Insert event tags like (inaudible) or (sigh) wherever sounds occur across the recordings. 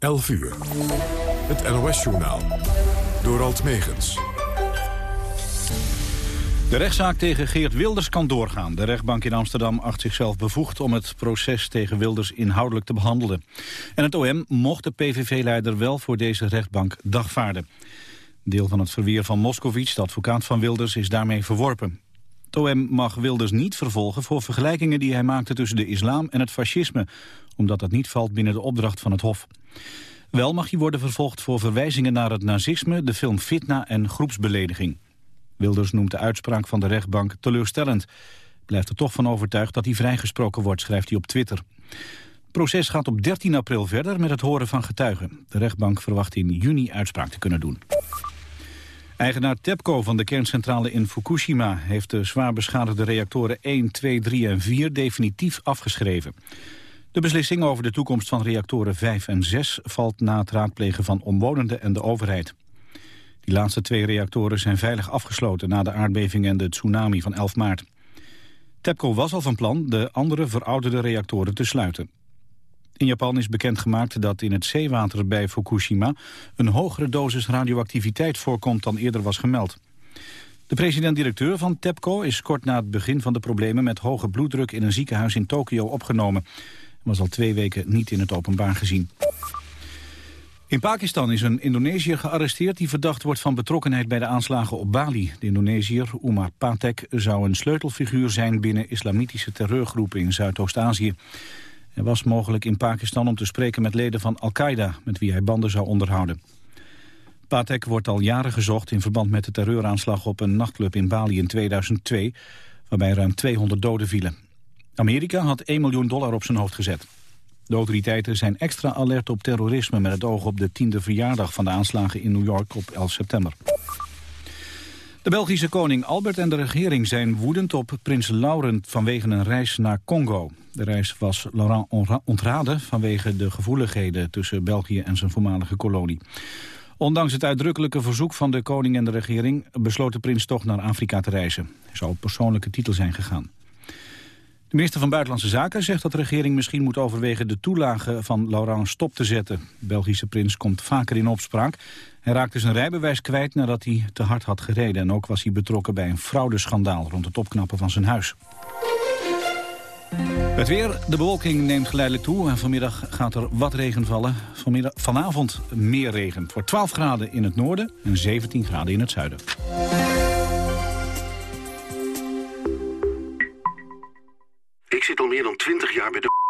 11 uur. Het NOS-journaal. Door Alt Megens. De rechtszaak tegen Geert Wilders kan doorgaan. De rechtbank in Amsterdam acht zichzelf bevoegd om het proces tegen Wilders inhoudelijk te behandelen. En het OM mocht de PVV-leider wel voor deze rechtbank dagvaarden. Deel van het verweer van Moscovic, de advocaat van Wilders, is daarmee verworpen. Het OM mag Wilders niet vervolgen voor vergelijkingen die hij maakte tussen de islam en het fascisme, omdat dat niet valt binnen de opdracht van het Hof. Wel mag hij worden vervolgd voor verwijzingen naar het nazisme, de film Fitna en groepsbelediging. Wilders noemt de uitspraak van de rechtbank teleurstellend. Blijft er toch van overtuigd dat hij vrijgesproken wordt, schrijft hij op Twitter. Het proces gaat op 13 april verder met het horen van getuigen. De rechtbank verwacht in juni uitspraak te kunnen doen. Eigenaar TEPCO van de kerncentrale in Fukushima... heeft de zwaar beschadigde reactoren 1, 2, 3 en 4 definitief afgeschreven. De beslissing over de toekomst van reactoren 5 en 6... valt na het raadplegen van omwonenden en de overheid. Die laatste twee reactoren zijn veilig afgesloten... na de aardbeving en de tsunami van 11 maart. TEPCO was al van plan de andere verouderde reactoren te sluiten. In Japan is bekendgemaakt dat in het zeewater bij Fukushima... een hogere dosis radioactiviteit voorkomt dan eerder was gemeld. De president-directeur van TEPCO is kort na het begin van de problemen... met hoge bloeddruk in een ziekenhuis in Tokio opgenomen. Hij was al twee weken niet in het openbaar gezien. In Pakistan is een Indonesiër gearresteerd die verdacht wordt van betrokkenheid bij de aanslagen op Bali. De Indonesiër, Umar Patek, zou een sleutelfiguur zijn binnen islamitische terreurgroepen in Zuidoost-Azië. Hij was mogelijk in Pakistan om te spreken met leden van Al-Qaeda... met wie hij banden zou onderhouden. Patek wordt al jaren gezocht in verband met de terreuraanslag op een nachtclub in Bali in 2002... waarbij ruim 200 doden vielen. Amerika had 1 miljoen dollar op zijn hoofd gezet. De autoriteiten zijn extra alert op terrorisme... met het oog op de tiende verjaardag van de aanslagen in New York op 11 september. De Belgische koning Albert en de regering zijn woedend op prins Laurent vanwege een reis naar Congo. De reis was Laurent ontraden vanwege de gevoeligheden tussen België en zijn voormalige kolonie. Ondanks het uitdrukkelijke verzoek van de koning en de regering besloot de prins toch naar Afrika te reizen. Hij zou op persoonlijke titel zijn gegaan. De minister van Buitenlandse Zaken zegt dat de regering misschien moet overwegen de toelage van Laurent stop te zetten. De Belgische prins komt vaker in opspraak. Hij raakte zijn rijbewijs kwijt nadat hij te hard had gereden. En ook was hij betrokken bij een fraudeschandaal rond het opknappen van zijn huis. Het weer, de bewolking neemt geleidelijk toe en vanmiddag gaat er wat regen vallen. Vanavond meer regen. Wordt 12 graden in het noorden en 17 graden in het zuiden. Ik zit al meer dan 20 jaar bij de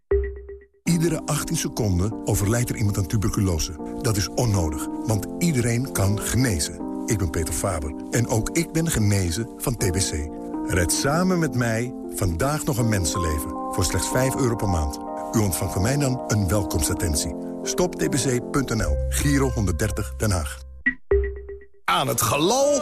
Iedere 18 seconden overlijdt er iemand aan tuberculose. Dat is onnodig, want iedereen kan genezen. Ik ben Peter Faber en ook ik ben genezen van TBC. Red samen met mij vandaag nog een mensenleven voor slechts 5 euro per maand. U ontvangt van mij dan een welkomstattentie. Stoptbc.nl, Giro 130 Den Haag. Aan het galal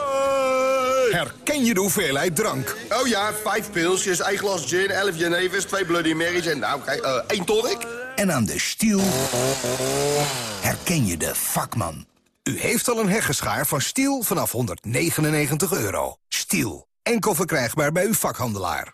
herken je de hoeveelheid drank. Oh ja, vijf pilsjes, één glas gin, elf Genevers, twee Bloody Marys en nou, kijk, uh, één tonic. En aan de stiel herken je de vakman. U heeft al een heggeschaar van Stiel vanaf 199 euro. Stiel, enkel verkrijgbaar bij uw vakhandelaar.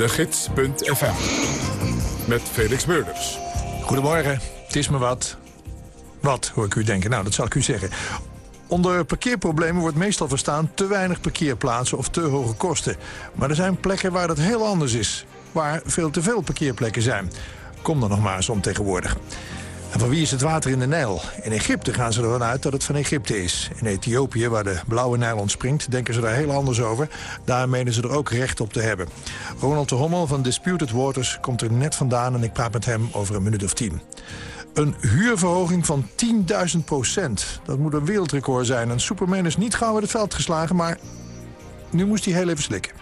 de gids.fm, met Felix Meurders. Goedemorgen, het is me wat. Wat, hoor ik u denken? Nou, dat zal ik u zeggen. Onder parkeerproblemen wordt meestal verstaan te weinig parkeerplaatsen of te hoge kosten. Maar er zijn plekken waar dat heel anders is. Waar veel te veel parkeerplekken zijn. Kom dan nog maar eens om tegenwoordig. En van wie is het water in de Nijl? In Egypte gaan ze ervan uit dat het van Egypte is. In Ethiopië, waar de blauwe Nijl ontspringt, denken ze daar heel anders over. Daar menen ze er ook recht op te hebben. Ronald de Hommel van Disputed Waters komt er net vandaan... en ik praat met hem over een minuut of tien. Een huurverhoging van 10.000 procent. Dat moet een wereldrecord zijn. En Superman is niet gauw uit het veld geslagen, maar nu moest hij heel even slikken.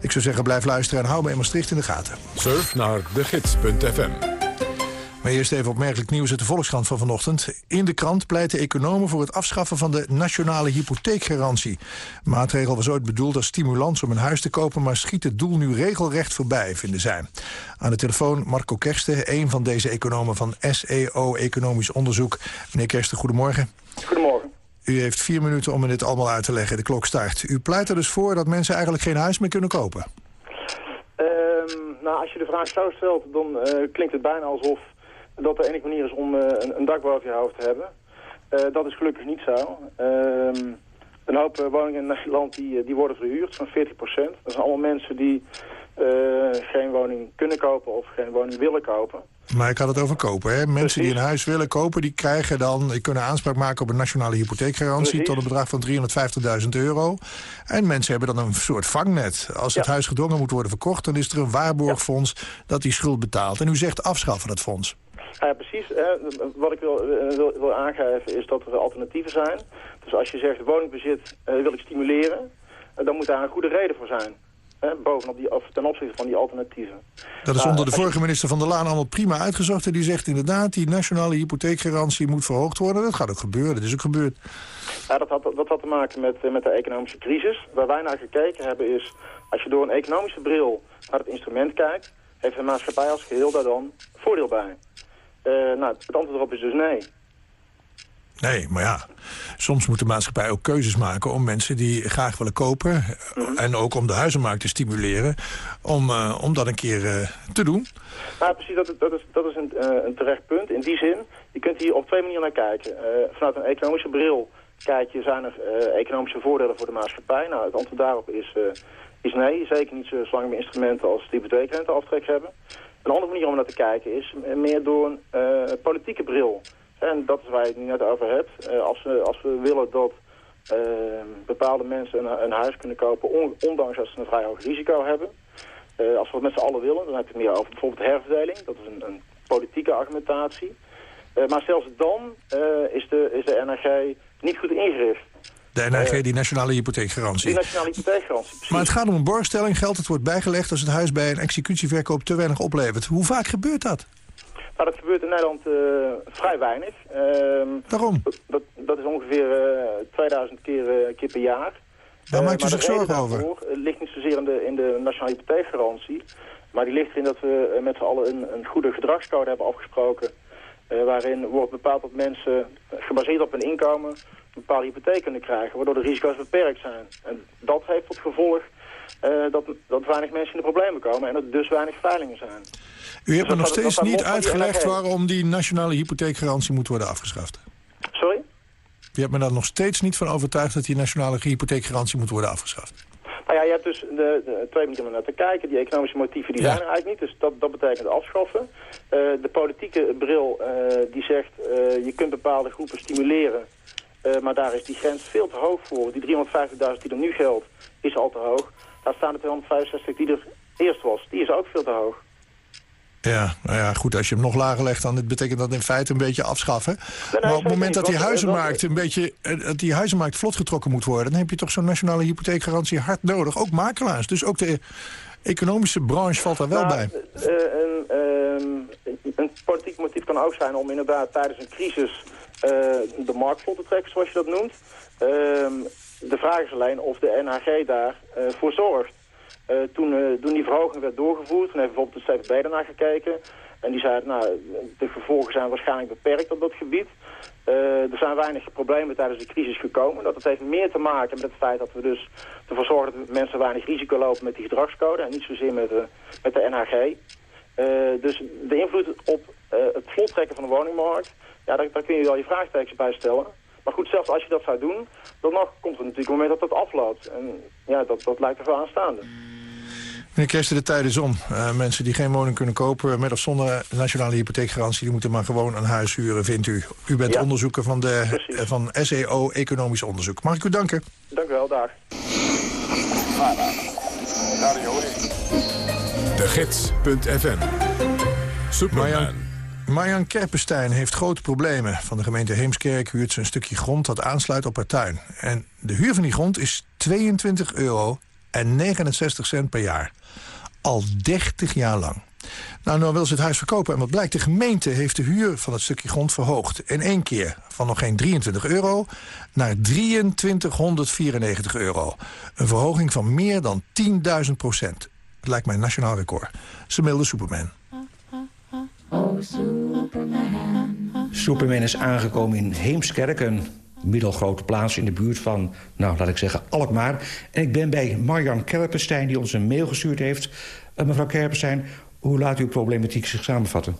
Ik zou zeggen, blijf luisteren en hou me in Maastricht in de gaten. Surf naar degids.fm. Maar eerst even opmerkelijk nieuws uit de Volkskrant van vanochtend. In de krant pleiten economen voor het afschaffen van de nationale hypotheekgarantie. De maatregel was ooit bedoeld als stimulans om een huis te kopen... maar schiet het doel nu regelrecht voorbij, vinden zij. Aan de telefoon Marco Kersten, een van deze economen van SEO Economisch Onderzoek. Meneer Kersten, goedemorgen. Goedemorgen. U heeft vier minuten om me dit allemaal uit te leggen. De klok start. U pleit er dus voor dat mensen eigenlijk geen huis meer kunnen kopen. Ehm, nou, als je de vraag zo stelt, dan eh, klinkt het bijna alsof dat de enige manier is om eh, een, een, dak boven je hoofd te hebben. Eh, dat is gelukkig niet zo. Ehm, een hoop woningen in Nederland die, die worden verhuurd, zo'n 40 procent. Dat zijn allemaal mensen die geen woning kunnen kopen of geen woning willen kopen. Maar ik had het over kopen. Hè? Mensen die een huis willen kopen, die krijgen dan, die kunnen aanspraak maken op een nationale hypotheekgarantie tot een bedrag van 350.000 euro. En mensen hebben dan een soort vangnet. Als het huis gedwongen moet worden verkocht, dan is er een waarborgfonds dat die schuld betaalt. En u zegt afschaffen dat fonds. Ja, precies. Wat ik wil, eh, wil, wil, aangeven is dat er alternatieven zijn. Dus als je zegt woningbezit uh, wil ik stimuleren, dan moet daar een goede reden voor zijn bovenop die, of ten opzichte van die alternatieven. Dat is onder de vorige minister Van der Laan allemaal prima uitgezocht. En die zegt inderdaad, die nationale hypotheekgarantie moet verhoogd worden. Dat gaat ook gebeuren, dat is ook gebeurd. Ja, dat had, dat had te maken met, met de economische crisis. Waar wij naar gekeken hebben is, als je door een economische bril naar het instrument kijkt... heeft de maatschappij als geheel daar dan voordeel bij. Uh, nou, het antwoord erop is dus nee. Nee, maar ja, soms moet de maatschappij ook keuzes maken... om mensen die graag willen kopen... Mhm. en ook om de huizenmarkt te stimuleren... om, uh, om dat een keer uh, te doen. Nou, precies, dat, dat is, dat is een, uh, een terecht punt. In die zin, je kunt hier op twee manieren naar kijken. vanuit een economische bril kijk je, zijn er economische voordelen voor de maatschappij? Nou, het antwoord daarop is, is nee. Zeker niet zolang we instrumenten als de hypotheekrenteaftrek hebben. Een andere manier om naar te kijken is meer door een politieke bril... En dat is waar je het nu net over hebt. Uh, als, we, als we willen dat uh, bepaalde mensen een, een, huis kunnen kopen, on, ondanks dat ze een vrij hoog risico hebben. Uh, als we het met z'n allen willen, dan heb je het meer over bijvoorbeeld herverdeling. Dat is een, een politieke argumentatie. maar zelfs dan is, de, is de NRG niet goed ingericht. De NRG, die nationale hypotheekgarantie. Die nationale hypotheekgarantie, precies. Maar het gaat om een borgstelling. Geld dat wordt bijgelegd als het huis bij een executieverkoop te weinig oplevert. Hoe vaak gebeurt dat? Nou, dat gebeurt in Nederland uh, vrij weinig. Uh, Waarom? Dat, dat is ongeveer uh, eh, 2000 keer, keer per jaar. Daar maakt u zich zorgen over? ligt niet zozeer in de, in de nationale hypotheekgarantie. Maar die ligt erin dat we met z'n allen een, een goede gedragscode hebben afgesproken. waarin wordt bepaald dat mensen, gebaseerd op hun inkomen, een bepaalde hypotheek kunnen krijgen. Waardoor de risico's beperkt zijn. En dat heeft tot gevolg dat, dat weinig mensen in de problemen komen en dat er dus weinig veilingen zijn. U hebt me nog steeds niet uitgelegd waarom die nationale hypotheekgarantie moet worden afgeschaft. Sorry? U hebt me daar nog steeds niet van overtuigd dat die nationale hypotheekgarantie moet worden afgeschaft. Nou ja, je hebt dus de, de twee manieren naar te kijken. Die economische motieven die zijn er eigenlijk niet, dus dat, dat betekent afschaffen. Uh, de politieke bril uh, die zegt, uh, je kunt bepaalde groepen stimuleren. maar daar is die grens veel te hoog voor. Die 350.000 die er nu geldt, is al te hoog. Daar staan de 265 die er eerst was. Die is ook veel te hoog. Ja, nou ja, goed, als je hem nog lager legt, dan betekent dat in feite een beetje afschaffen. maar op het moment dat die huizenmarkt een beetje, eh, dat die huizenmarkt vlot getrokken moet worden, dan heb je toch zo'n nationale hypotheekgarantie hard nodig. Ook makelaars. Dus ook de economische branche valt daar wel nou, bij. Uh, een, uh, een politiek motief kan ook zijn om inderdaad tijdens een crisis uh, de markt vlot te trekken, zoals je dat noemt. Ehm, de vraag is alleen of de NHG daarvoor voor zorgt. Uh, toen, uh, toen die verhoging werd doorgevoerd, toen heeft bijvoorbeeld de CVB daarnaar gekeken. En die zei, nou, de gevolgen zijn waarschijnlijk beperkt op dat gebied. Uh, er zijn weinig problemen tijdens de crisis gekomen. Dat heeft meer te maken met het feit dat we dus ervoor zorgen dat mensen weinig risico lopen met die gedragscode. En niet zozeer met de, met de NHG. dus de invloed op het vlottrekken van de woningmarkt, ja, daar, daar kun je wel je vraagtekens bij stellen. Maar goed, zelfs als je dat zou doen, dan nog komt er natuurlijk een moment dat dat afloopt. En ja, dat, dat lijkt er wel aanstaande. Meneer Kersten, de tijd is om. Uh, mensen die geen woning kunnen kopen met of zonder nationale hypotheekgarantie... die moeten maar gewoon een huis huren, vindt u. U bent ja. onderzoeker van, de, uh, van SEO Economisch Onderzoek. Mag ik u danken? Dank u wel, dag. De Gids.fm Superman. Marjan Kerpenstein heeft grote problemen. Van de gemeente Heemskerk huurt ze een stukje grond dat aansluit op haar tuin. En de huur van die grond is 22 euro en 69 cent per jaar. Al 30 jaar lang. Nou, nou wil ze het huis verkopen. En wat blijkt, de gemeente heeft de huur van het stukje grond verhoogd. In één keer van nog geen 23 euro naar 2394 euro. Een verhoging van meer dan 10.000 procent. Het lijkt mij een nationaal record. Ze mailde Superman. Superman is aangekomen in Heemskerk, een middelgrote plaats in de buurt van, nou, laat ik zeggen, Alkmaar. En ik ben bij Marjan Kerpenstein, die ons een mail gestuurd heeft. Uh, mevrouw Kerpenstein, hoe laat uw problematiek zich samenvatten?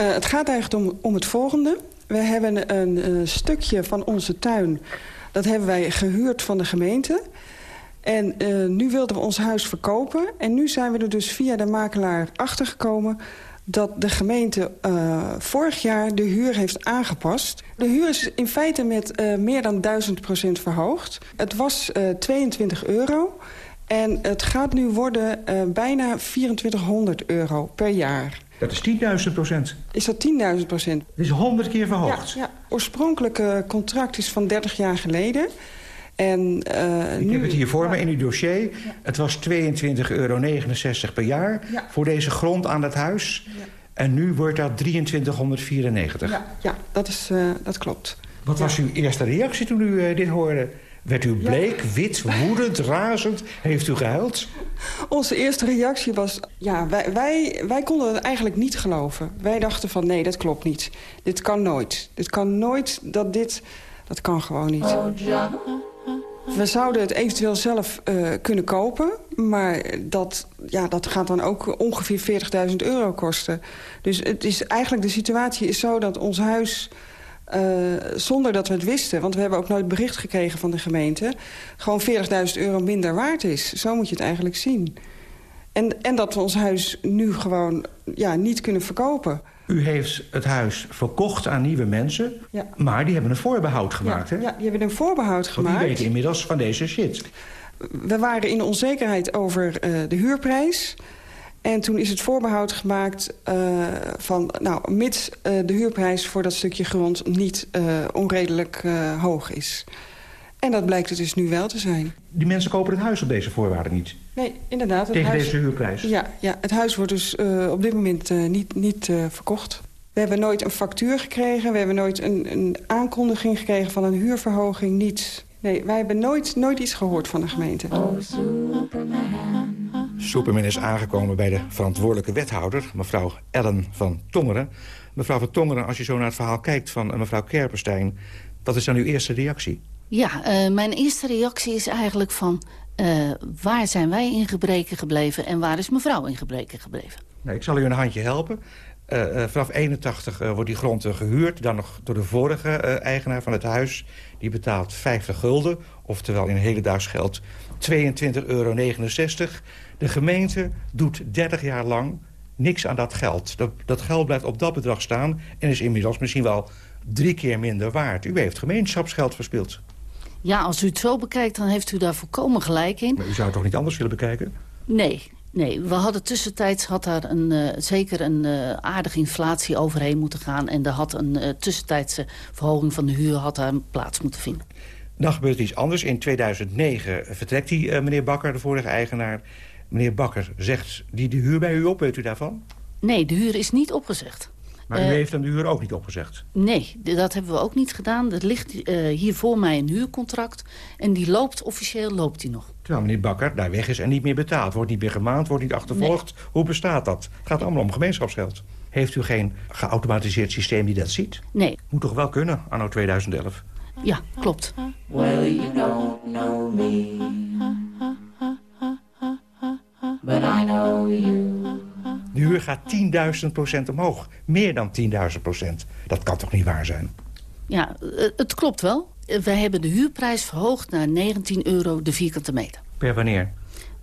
Uh, het gaat eigenlijk om, om het volgende. We hebben een, stukje van onze tuin, dat hebben wij gehuurd van de gemeente... En uh, nu wilden we ons huis verkopen. En nu zijn we er dus via de makelaar achtergekomen dat de gemeente uh, vorig jaar de huur heeft aangepast. De huur is in feite met uh, meer dan 1000 procent verhoogd. Het was uh, 22 euro en het gaat nu worden bijna 2400 euro per jaar. Dat is 10.000 procent. Is dat 10.000 procent? Dat is 100 keer verhoogd. Ja, ja. oorspronkelijke contract is van 30 jaar geleden. En, uh, Ik nu, heb het hier voor me in uw dossier. Ja. Het was 22,69 euro per jaar ja. voor deze grond aan het huis. Ja. En nu wordt dat 2394. Ja, ja dat, is, uh, dat klopt. Wat was uw eerste reactie toen u uh, dit hoorde? Werd u bleek, wit, woedend, (laughs) razend? Heeft u gehuild? Onze eerste reactie was... ja, wij, wij, wij konden het eigenlijk niet geloven. Wij dachten van nee, dat klopt niet. Dit kan nooit. Dit kan nooit dat dit... Dat kan gewoon niet. Oh, we zouden het eventueel zelf uh, kunnen kopen. Maar dat, ja, dat gaat dan ook ongeveer 40.000 euro kosten. Dus het is, eigenlijk de situatie is zo dat ons huis... Uh, zonder dat we het wisten, want we hebben ook nooit bericht gekregen van de gemeente... gewoon 40.000 euro minder waard is. Zo moet je het eigenlijk zien. En, en dat we ons huis nu gewoon ja, niet kunnen verkopen. U heeft het huis verkocht aan nieuwe mensen, ja. maar die hebben een voorbehoud gemaakt, ja, hè? Ja, die hebben een voorbehoud gemaakt. Want die weten inmiddels van deze shit. We waren in onzekerheid over uh, de huurprijs. En toen is het voorbehoud gemaakt uh, van... nou, mits uh, de huurprijs voor dat stukje grond niet onredelijk hoog is. En dat blijkt het dus nu wel te zijn. Die mensen kopen het huis op deze voorwaarden niet? Nee, inderdaad. Het Tegen huis... deze huurprijs? Ja, ja, het huis wordt dus uh, op dit moment uh, niet, niet uh, verkocht. We hebben nooit een factuur gekregen. We hebben nooit een, een aankondiging gekregen van een huurverhoging. Niets. Nee, wij hebben nooit, nooit iets gehoord van de gemeente. Oh, Superman. Superman is aangekomen bij de verantwoordelijke wethouder... mevrouw Ellen van Tongeren. Mevrouw van Tongeren, als je zo naar het verhaal kijkt van mevrouw Kerpenstein... wat is dan uw eerste reactie? Ja, uh, mijn eerste reactie is eigenlijk van... Uh, waar zijn wij in gebreken gebleven en waar is mevrouw in gebreken gebleven? Nee, ik zal u een handje helpen. Uh, vanaf 81 wordt die grond gehuurd. Dan nog door de vorige eigenaar van het huis. Die betaalt 50 gulden. Oftewel in hedendaags geld 22,69 euro. De gemeente doet 30 jaar lang niks aan dat geld. Dat, dat geld blijft op dat bedrag staan. En is inmiddels misschien wel drie keer minder waard. U heeft gemeenschapsgeld verspild. Ja, als u het zo bekijkt, dan heeft u daar volkomen gelijk in. Maar u zou het toch niet anders willen bekijken? Nee, nee. We hadden tussentijds had daar een, uh, zeker een uh, aardige inflatie overheen moeten gaan. En er had een uh, tussentijdse verhoging van de huur had daar plaats moeten vinden. Dan gebeurt iets anders. In 2009 vertrekt die meneer Bakker, de vorige eigenaar. Meneer Bakker zegt die de huur bij u op, weet u daarvan? Nee, de huur is niet opgezegd. Maar u uh, heeft hem de huur ook niet opgezegd? Nee, dat hebben we ook niet gedaan. Er ligt uh, hier voor mij een huurcontract. En die loopt, officieel loopt die nog. Terwijl meneer Bakker daar weg is en niet meer betaald. Wordt niet meer gemaand, wordt niet achtervolgd. Nee. Hoe bestaat dat? Het gaat allemaal om gemeenschapsgeld. Heeft u geen geautomatiseerd systeem die dat ziet? Nee. Moet toch wel kunnen, anno 2011? Ja, klopt. Well, you don't know me. But I know you. De huur gaat 10.000 procent omhoog. Meer dan 10.000 procent. Dat kan toch niet waar zijn? Ja, het klopt wel. Wij hebben de huurprijs verhoogd naar 19 euro de vierkante meter. Per wanneer?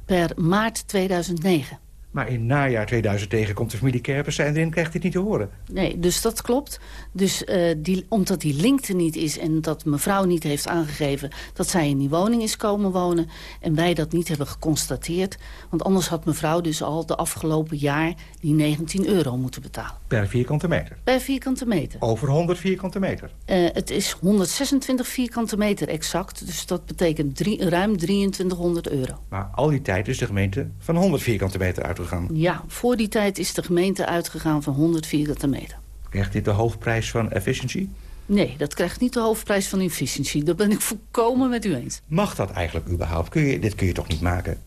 per maart 2009. Maar in najaar 2009 komt de familie Kerpenstein erin... krijgt dit niet te horen. Nee, dus dat klopt. Dus uh, die, omdat die link er niet is en dat mevrouw niet heeft aangegeven... dat zij in die woning is komen wonen en wij dat niet hebben geconstateerd... want anders had mevrouw dus al de afgelopen jaar die 19 euro moeten betalen. Per vierkante meter? Per vierkante meter. Over 100 vierkante meter? Uh, het is 126 vierkante meter exact, dus dat betekent drie, ruim 2300 euro. Maar al die tijd is de gemeente van 100 vierkante meter uit ja, voor die tijd is de gemeente uitgegaan van 100 vierkante meter. Krijgt dit de hoofdprijs van efficiency? Nee, dat krijgt niet de hoofdprijs van efficiency. Dat ben ik volkomen met u eens. Mag dat eigenlijk überhaupt? Kun je, dit kun je toch niet maken?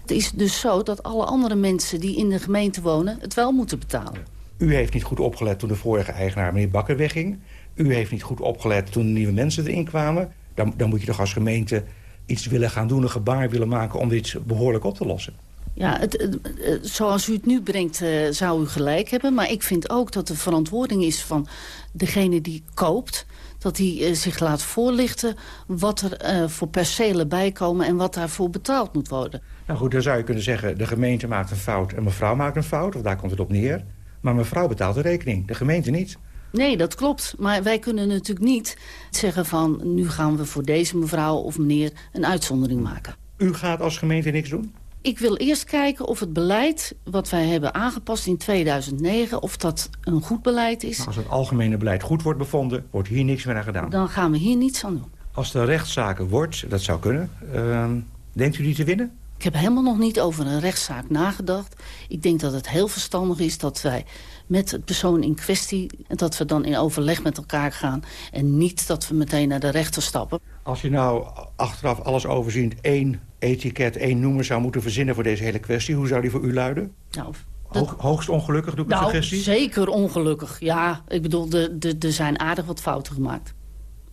Het is dus zo dat alle andere mensen die in de gemeente wonen... het wel moeten betalen. U heeft niet goed opgelet toen de vorige eigenaar, meneer Bakker, wegging. U heeft niet goed opgelet toen de nieuwe mensen erin kwamen. Dan, dan moet je toch als gemeente iets willen gaan doen... een gebaar willen maken om dit behoorlijk op te lossen. Ja, het, zoals u het nu brengt, uh, zou u gelijk hebben. Maar ik vind ook dat de verantwoording is van degene die koopt... dat hij uh, zich laat voorlichten wat er uh, voor percelen bijkomen... en wat daarvoor betaald moet worden. Nou goed, dan zou je kunnen zeggen... de gemeente maakt een fout en mevrouw maakt een fout. Of daar komt het op neer. Maar mevrouw betaalt de rekening, de gemeente niet. Nee, dat klopt. Maar wij kunnen natuurlijk niet zeggen van... nu gaan we voor deze mevrouw of meneer een uitzondering maken. U gaat als gemeente niks doen? Ik wil eerst kijken of het beleid wat wij hebben aangepast in 2009... of dat een goed beleid is. als het algemene beleid goed wordt bevonden, wordt hier niks meer aan gedaan. Dan gaan we hier niets aan doen. Als er rechtszaken wordt, dat zou kunnen, uh, denkt u die te winnen? Ik heb helemaal nog niet over een rechtszaak nagedacht. Ik denk dat het heel verstandig is dat wij met de persoon in kwestie... dat we dan in overleg met elkaar gaan... en niet dat we meteen naar de rechter stappen. Als je nou achteraf alles overziend één etiket, één noemer zou moeten verzinnen voor deze hele kwestie... hoe zou die voor u luiden? Nou, Hoog, hoogst ongelukkig, doe ik nou, de suggestie? zeker ongelukkig. Ja, ik bedoel, er zijn aardig wat fouten gemaakt.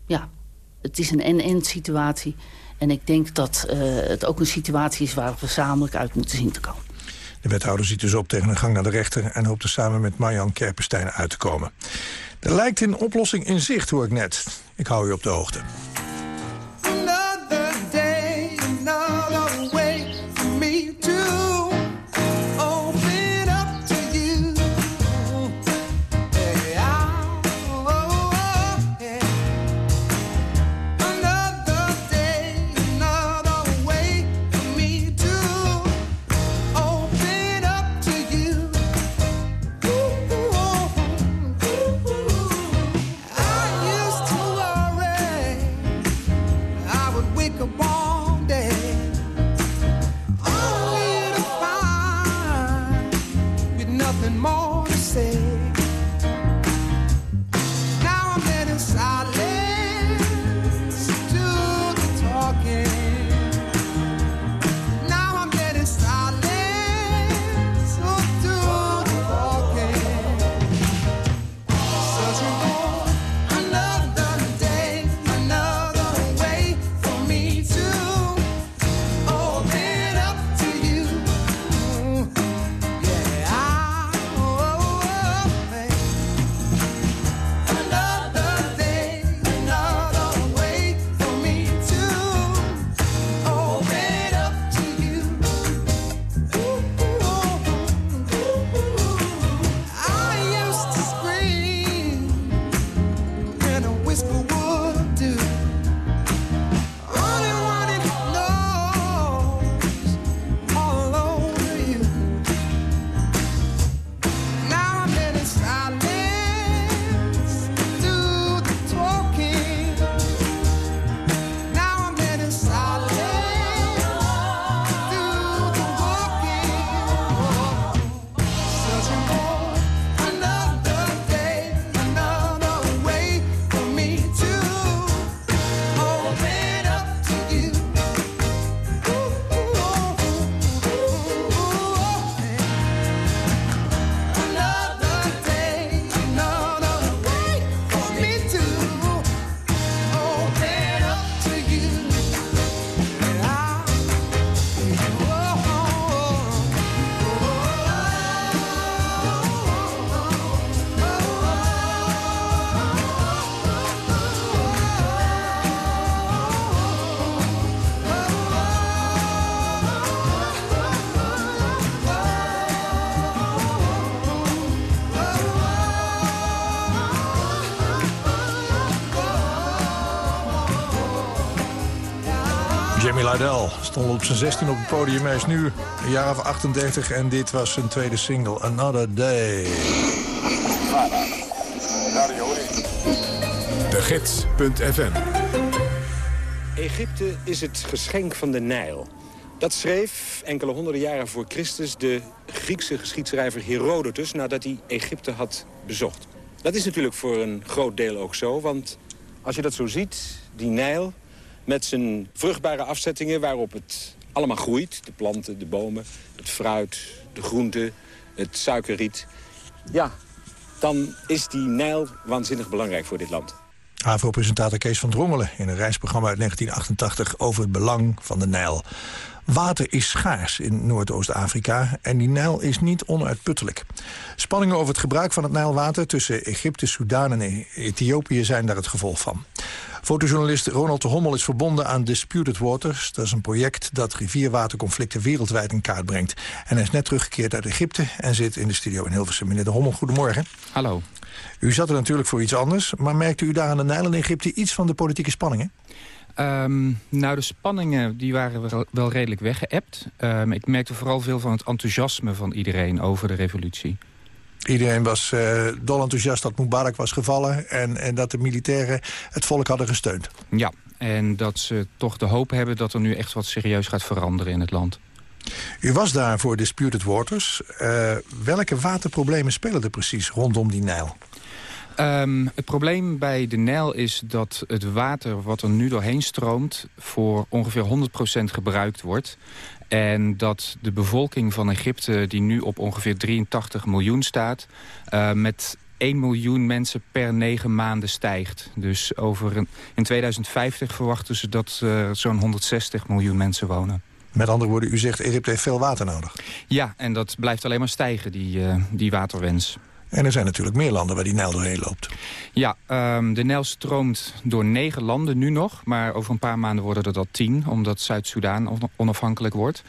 Ja, het is een en-en situatie. En ik denk dat uh, het ook een situatie is waar we gezamenlijk uit moeten zien te komen. De wethouder ziet dus op tegen een gang naar de rechter... en hoopt er samen met Marjan Kerpenstein uit te komen. Er lijkt een oplossing in zicht, hoor ik net. Ik hou u op de hoogte. Stond op zijn 16 op het podium. Hij is nu een jaar of 38 en dit was zijn tweede single, Another Day. De Gids.fm Egypte is het geschenk van de Nijl. Dat schreef enkele honderden jaren voor Christus de Griekse geschiedschrijver Herodotus... nadat hij Egypte had bezocht. Dat is natuurlijk voor een groot deel ook zo, want als je dat zo ziet... die Nijl met zijn vruchtbare afzettingen waarop het allemaal groeit... de planten, de bomen, het fruit, de groenten, het suikerriet... ja, dan is die Nijl waanzinnig belangrijk voor dit land. AVRO-presentator Kees van Drongelen in een reisprogramma uit 1988 over het belang van de Nijl. Water is schaars in Noordoost-Afrika en die Nijl is niet onuitputtelijk. Spanningen over het gebruik van het Nijlwater tussen Egypte, Soudaan en Ethiopië zijn daar het gevolg van. Fotojournalist Ronald de Hommel is verbonden aan Disputed Waters. Dat is een project dat rivierwaterconflicten wereldwijd in kaart brengt. En hij is net teruggekeerd uit Egypte en zit in de studio in Hilversum. Meneer de Hommel, goedemorgen. Hallo. U zat er natuurlijk voor iets anders, maar merkte u daar aan de Nijl in Egypte iets van de politieke spanningen? Ehm, nou, de spanningen die waren wel, wel redelijk weggeëpt. Um, ik merkte vooral veel van het enthousiasme van iedereen over de revolutie. Iedereen was uh, dol enthousiast dat Mubarak was gevallen... En, en dat de militairen het volk hadden gesteund. Ja, en dat ze toch de hoop hebben dat er nu echt wat serieus gaat veranderen in het land. U was daar voor Disputed Waters. Uh, welke waterproblemen spelen er precies rondom die Nijl? Um, het probleem bij de Nijl is dat het water wat er nu doorheen stroomt... voor ongeveer 100% gebruikt wordt. En dat de bevolking van Egypte, die nu op ongeveer 83 miljoen staat... Uh, met 1 miljoen mensen per negen maanden stijgt. Dus over een, in 2050 verwachten ze dat uh, zo'n 160 miljoen mensen wonen. Met andere woorden, u zegt Egypte heeft veel water nodig. Ja, en dat blijft alleen maar stijgen, die, uh, die waterwens. En er zijn natuurlijk meer landen waar die Nijl doorheen loopt. Ja, um, de Nijl stroomt door negen landen nu nog. Maar over een paar maanden worden er dat tien. Omdat Zuid-Soedan onafhankelijk wordt.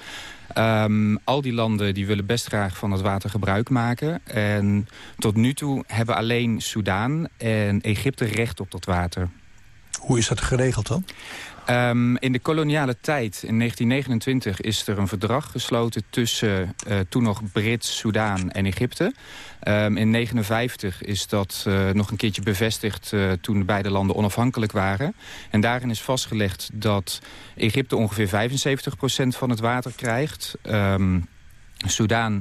Um, al die landen die willen best graag van het water gebruik maken. En tot nu toe hebben alleen Soedan en Egypte recht op dat water. Hoe is dat geregeld dan? Um, in de koloniale tijd, in 1929, is er een verdrag gesloten tussen uh, toen nog Brits, Soudaan en Egypte. Um, in 1959 is dat uh, nog een keertje bevestigd uh, toen beide landen onafhankelijk waren. En daarin is vastgelegd dat Egypte ongeveer 75% van het water krijgt. Um,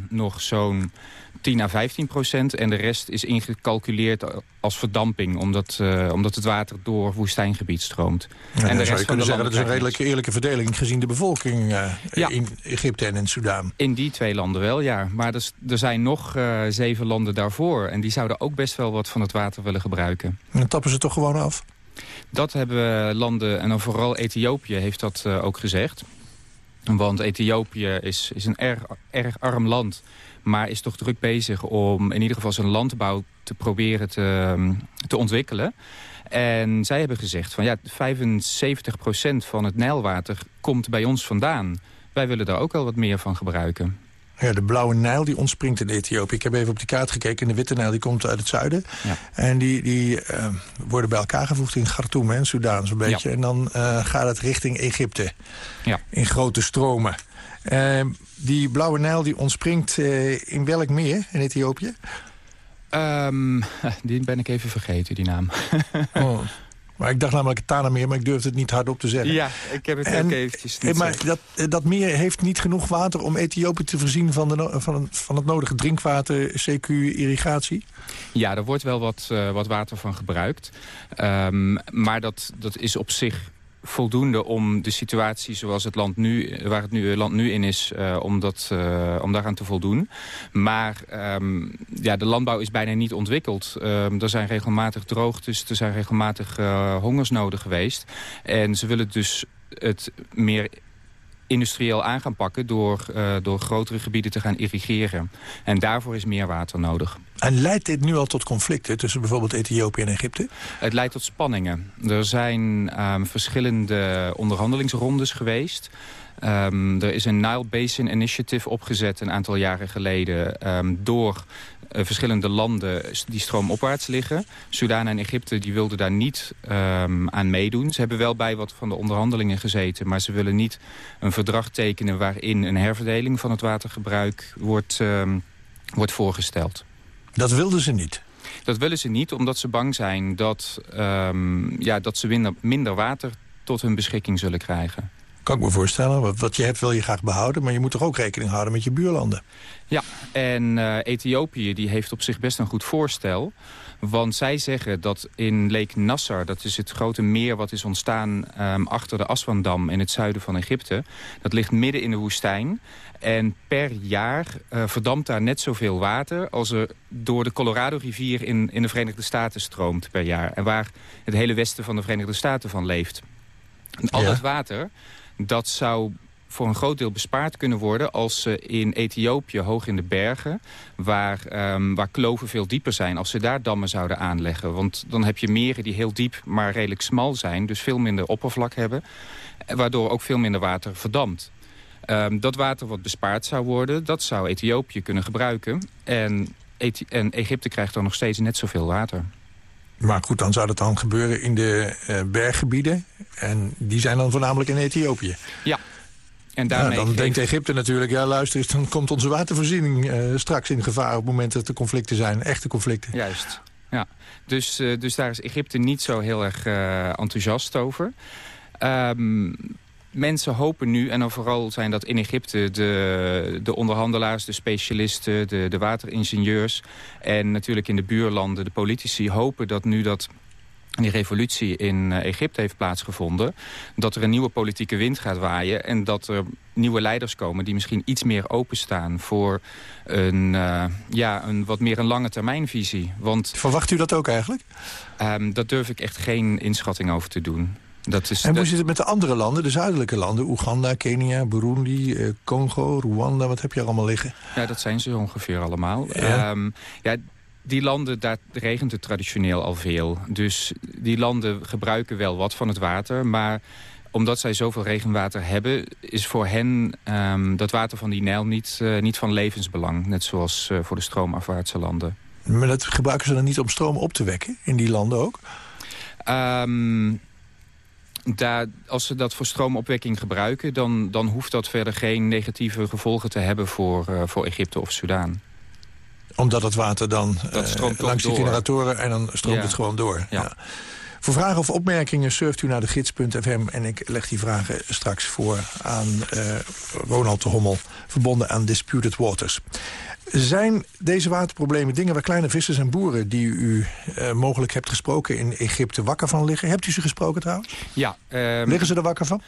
nog zo'n 10 à 15 procent. En de rest is ingecalculeerd als verdamping. Omdat, uh, omdat het water door woestijngebied stroomt. Ja, en de rest zou je zeggen dat is een redelijk eerlijke verdeling... gezien de bevolking uh, ja. in Egypte en in Soudaan. In die twee landen wel, ja. Maar er, er zijn nog uh, zeven landen daarvoor. En die zouden ook best wel wat van het water willen gebruiken. En dan tappen ze toch gewoon af? Dat hebben landen, en dan vooral Ethiopië heeft dat ook gezegd. Want Ethiopië is, is een erg, erg arm land maar is toch druk bezig om in ieder geval zijn landbouw te proberen te, te ontwikkelen. En zij hebben gezegd van ja, 75% van het Nijlwater komt bij ons vandaan. Wij willen daar ook wel wat meer van gebruiken. Ja, de blauwe Nijl die ontspringt in Ethiopië. Ik heb even op die kaart gekeken. De witte Nijl die komt uit het zuiden. Ja. En die, die uh, worden bij elkaar gevoegd in Khartoum en Soudaan zo'n beetje. Ja. En dan uh, gaat het richting Egypte. Ja. In grote stromen. Uh, die blauwe Nijl die ontspringt uh, in welk meer in Ethiopië? Um, (laughs) die ben ik even vergeten, die naam. (laughs) oh. Maar ik dacht namelijk het Tana-meer, maar ik durfde het niet hardop te zeggen. Ja, ik heb het en, ook eventjes niet Maar dat, dat meer heeft niet genoeg water om Ethiopië te voorzien... van, de, van, van het nodige drinkwater, CQ, irrigatie? Ja, er wordt wel wat, uh, wat water van gebruikt. Um, maar dat, dat is op zich voldoende om de situatie zoals het land nu, waar het nu, land nu in is, uh, om, dat, uh, om daaraan te voldoen. Maar um, ja, de landbouw is bijna niet ontwikkeld. Um, er zijn regelmatig droogtes, er zijn regelmatig hongersnoden geweest. En ze willen dus het meer industrieel aan gaan pakken door, uh, door grotere gebieden te gaan irrigeren. En daarvoor is meer water nodig. En leidt dit nu al tot conflicten tussen bijvoorbeeld Ethiopië en Egypte? Het leidt tot spanningen. Er zijn um, verschillende onderhandelingsrondes geweest. Ehm, er is een Nile Basin Initiative opgezet een aantal jaren geleden... Ehm, door uh, verschillende landen die stroomopwaarts liggen. Sudan en Egypte die wilden daar niet um, aan meedoen. Ze hebben wel bij wat van de onderhandelingen gezeten... maar ze willen niet een verdrag tekenen... waarin een herverdeling van het watergebruik wordt, um, wordt voorgesteld. Dat wilden ze niet? Dat willen ze niet, omdat ze bang zijn dat, um, ja, dat ze minder, minder water tot hun beschikking zullen krijgen. Kan ik me voorstellen. Wat, wat je hebt wil je graag behouden. Maar je moet toch ook rekening houden met je buurlanden. Ja, en uh, Ethiopië die heeft op zich best een goed voorstel. Want zij zeggen dat in Lake Nasser, dat is het grote meer wat is ontstaan um, achter de Aswandam in het zuiden van Egypte. Dat ligt midden in de woestijn. En per jaar uh, verdampt daar net zoveel water als er door de Colorado-rivier in, in de Verenigde Staten stroomt per jaar. En waar het hele westen van de Verenigde Staten van leeft. En al ja. dat water, dat zou voor een groot deel bespaard kunnen worden... als ze in Ethiopië, hoog in de bergen, waar, um, waar kloven veel dieper zijn... als ze daar dammen zouden aanleggen. Want dan heb je meren die heel diep, maar redelijk smal zijn... dus veel minder oppervlak hebben, waardoor ook veel minder water verdampt. Um, dat water wat bespaard zou worden, dat zou Ethiopië kunnen gebruiken. En, en Egypte krijgt dan nog steeds net zoveel water. Maar goed, dan zou dat dan gebeuren in de uh, berggebieden. En die zijn dan voornamelijk in Ethiopië. Ja. En daarmee ja, dan denkt Egypte natuurlijk, ja luister eens... dan komt onze watervoorziening uh, straks in gevaar... op het moment dat er conflicten zijn, echte conflicten. Juist, ja. Dus, uh, dus daar is Egypte niet zo heel erg enthousiast over. Um, mensen hopen nu, en dan vooral zijn dat in Egypte de, de onderhandelaars, de specialisten, de, de wateringenieurs... en natuurlijk in de buurlanden de politici hopen dat nu dat die revolutie in Egypte heeft plaatsgevonden... dat er een nieuwe politieke wind gaat waaien... en dat er nieuwe leiders komen die misschien iets meer openstaan... voor een, uh, ja, een wat meer een lange termijnvisie. Want, Verwacht u dat ook eigenlijk? Um, daar durf ik echt geen inschatting over te doen. Dat is, en hoe zit het met de andere landen, de zuidelijke landen? Oeganda, Kenia, Burundi, eh, Congo, Rwanda, wat heb je allemaal liggen? Ja, dat zijn ze ongeveer allemaal. Ja. Um, ja, die landen, daar regent het traditioneel al veel. Dus die landen gebruiken wel wat van het water, maar omdat zij zoveel regenwater hebben... is voor hen um, dat water van die Nijl niet, uh, niet van levensbelang. Net zoals uh, voor de stroomafwaartse landen. Maar dat gebruiken ze dan niet om stroom op te wekken in die landen ook? Um, daar, als ze dat voor stroomopwekking gebruiken... Dan, dan hoeft dat verder geen negatieve gevolgen te hebben voor, uh, voor Egypte of Sudaan. Omdat het water dan dat uh, langs die generatoren en dan stroomt ja. het gewoon door. Ja. Ja. Voor vragen of opmerkingen surft u naar de gids.fm... en ik leg die vragen straks voor aan uh, Ronald de Hommel... verbonden aan Disputed Waters. Zijn deze waterproblemen dingen waar kleine vissers en boeren... die u uh, mogelijk hebt gesproken in Egypte wakker van liggen? Hebt u ze gesproken trouwens? Ja. Um, liggen ze er wakker van?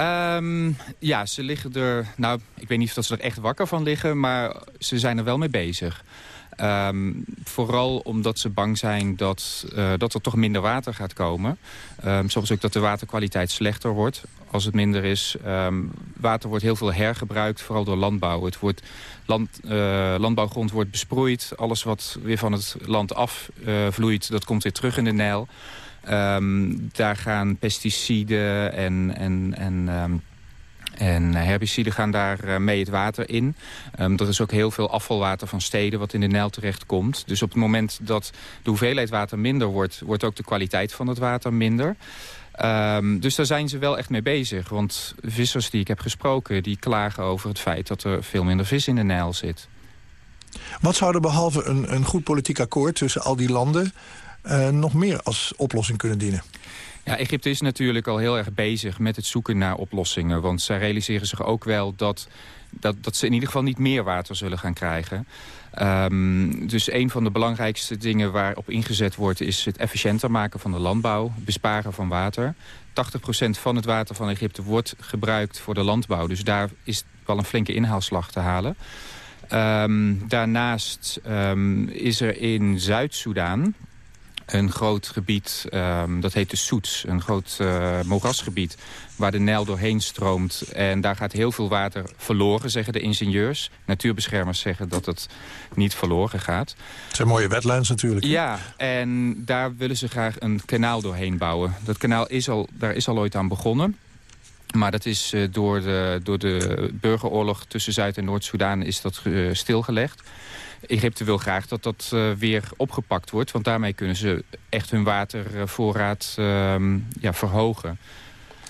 Um, ja, ze liggen er... Nou, ik weet niet of dat ze er echt wakker van liggen... maar ze zijn er wel mee bezig. Um, vooral omdat ze bang zijn dat, uh, dat er toch minder water gaat komen. Um, soms ook dat de waterkwaliteit slechter wordt als het minder is. Um, water wordt heel veel hergebruikt, vooral door landbouw. Het wordt land, uh, landbouwgrond wordt besproeid. Alles wat weer van het land afvloeit, uh, dat komt weer terug in de Nijl. Daar gaan pesticiden en... en, en en herbiciden gaan daar mee het water in. Um, er is ook heel veel afvalwater van steden wat in de Nijl terechtkomt. Dus op het moment dat de hoeveelheid water minder wordt... wordt ook de kwaliteit van het water minder. Um, dus daar zijn ze wel echt mee bezig. Want vissers die ik heb gesproken... die klagen over het feit dat er veel minder vis in de Nijl zit. Wat zou er behalve een, een goed politiek akkoord tussen al die landen... Uh, nog meer als oplossing kunnen dienen? Ja, Egypte is natuurlijk al heel erg bezig met het zoeken naar oplossingen. Want zij realiseren zich ook wel dat, dat, dat ze in ieder geval niet meer water zullen gaan krijgen. Um, dus een van de belangrijkste dingen waarop ingezet wordt... is het efficiënter maken van de landbouw, besparen van water. 80% van het water van Egypte wordt gebruikt voor de landbouw. Dus daar is wel een flinke inhaalslag te halen. Um, daarnaast um, is er in Zuid-Soedan een groot gebied, um, dat heet de Soets, een groot uh, moerasgebied... waar de Nijl doorheen stroomt. En daar gaat heel veel water verloren, zeggen de ingenieurs. Natuurbeschermers zeggen dat het niet verloren gaat. Het zijn mooie wetlands natuurlijk. Ja, en daar willen ze graag een kanaal doorheen bouwen. Dat kanaal is al, daar is al ooit aan begonnen. Maar dat is uh, door, de, door de burgeroorlog tussen Zuid- en Noord-Soedan is dat uh, stilgelegd. Egypte wil graag dat dat uh, weer opgepakt wordt. Want daarmee kunnen ze echt hun watervoorraad ja, verhogen.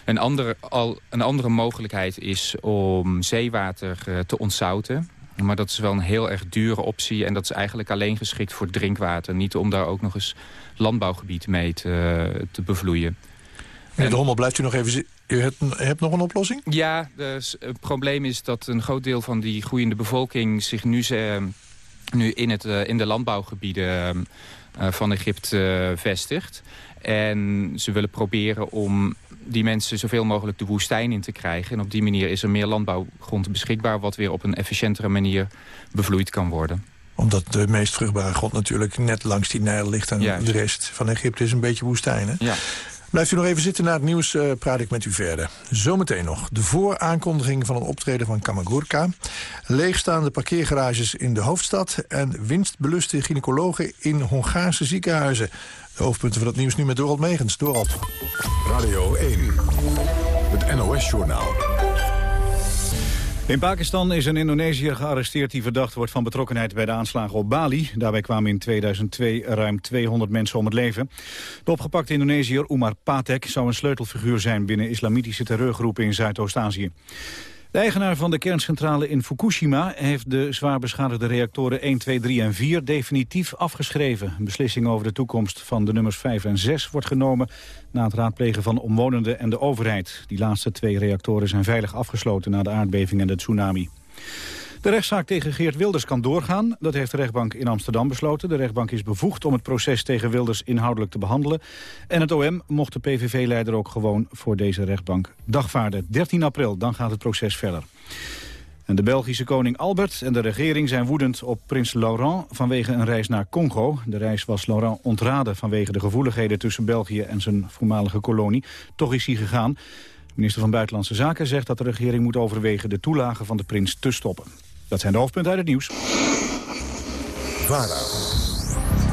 Een andere, al, een andere mogelijkheid is om zeewater te ontzouten. Maar dat is wel een heel erg dure optie. En dat is eigenlijk alleen geschikt voor drinkwater. Niet om daar ook nog eens landbouwgebied mee te, te bevloeien. Meneer de Hommel, blijft u nog even... U hebt, hebt nog een oplossing? Ja, dus het probleem is dat een groot deel van die groeiende bevolking... zich nu, ze, nu in, het, in de landbouwgebieden van Egypte vestigt. En ze willen proberen om die mensen zoveel mogelijk de woestijn in te krijgen. En op die manier is er meer landbouwgrond beschikbaar... wat weer op een efficiëntere manier bevloeid kan worden omdat de meest vruchtbare grond natuurlijk net langs die Nijl ligt... en Juist. de rest van Egypte is een beetje woestijn. Hè? Ja. Blijft u nog even zitten na het nieuws, uh, praat ik met u verder. Zometeen nog de vooraankondiging van een optreden van Kamagurka... leegstaande parkeergarages in de hoofdstad... en winstbeluste gynaecologen in Hongaarse ziekenhuizen. De hoofdpunten van het nieuws nu met Dorald Megens. Dorald. Radio 1, het NOS-journaal. In Pakistan is een Indonesiër gearresteerd die verdacht wordt van betrokkenheid bij de aanslagen op Bali. Daarbij kwamen in 2002 ruim 200 mensen om het leven. De opgepakte Indonesiër Umar Patek zou een sleutelfiguur zijn binnen islamitische terreurgroepen in Zuidoost-Azië. De eigenaar van de kerncentrale in Fukushima heeft de zwaar beschadigde reactoren 1, 2, 3 en 4 definitief afgeschreven. Een beslissing over de toekomst van de nummers 5 en 6 wordt genomen na het raadplegen van omwonenden en de overheid. Die laatste twee reactoren zijn veilig afgesloten na de aardbeving en de tsunami. De rechtszaak tegen Geert Wilders kan doorgaan. Dat heeft de rechtbank in Amsterdam besloten. De rechtbank is bevoegd om het proces tegen Wilders inhoudelijk te behandelen. En het OM mocht de PVV-leider ook gewoon voor deze rechtbank dagvaarden. 13 april, dan gaat het proces verder. En de Belgische koning Albert en de regering zijn woedend op prins Laurent vanwege een reis naar Congo. De reis was Laurent ontraden vanwege de gevoeligheden tussen België en zijn voormalige kolonie. Toch is hij gegaan. De minister van Buitenlandse Zaken zegt dat de regering moet overwegen de toelage van de prins te stoppen. Dat zijn de hoofdpunten uit het nieuws. VARA,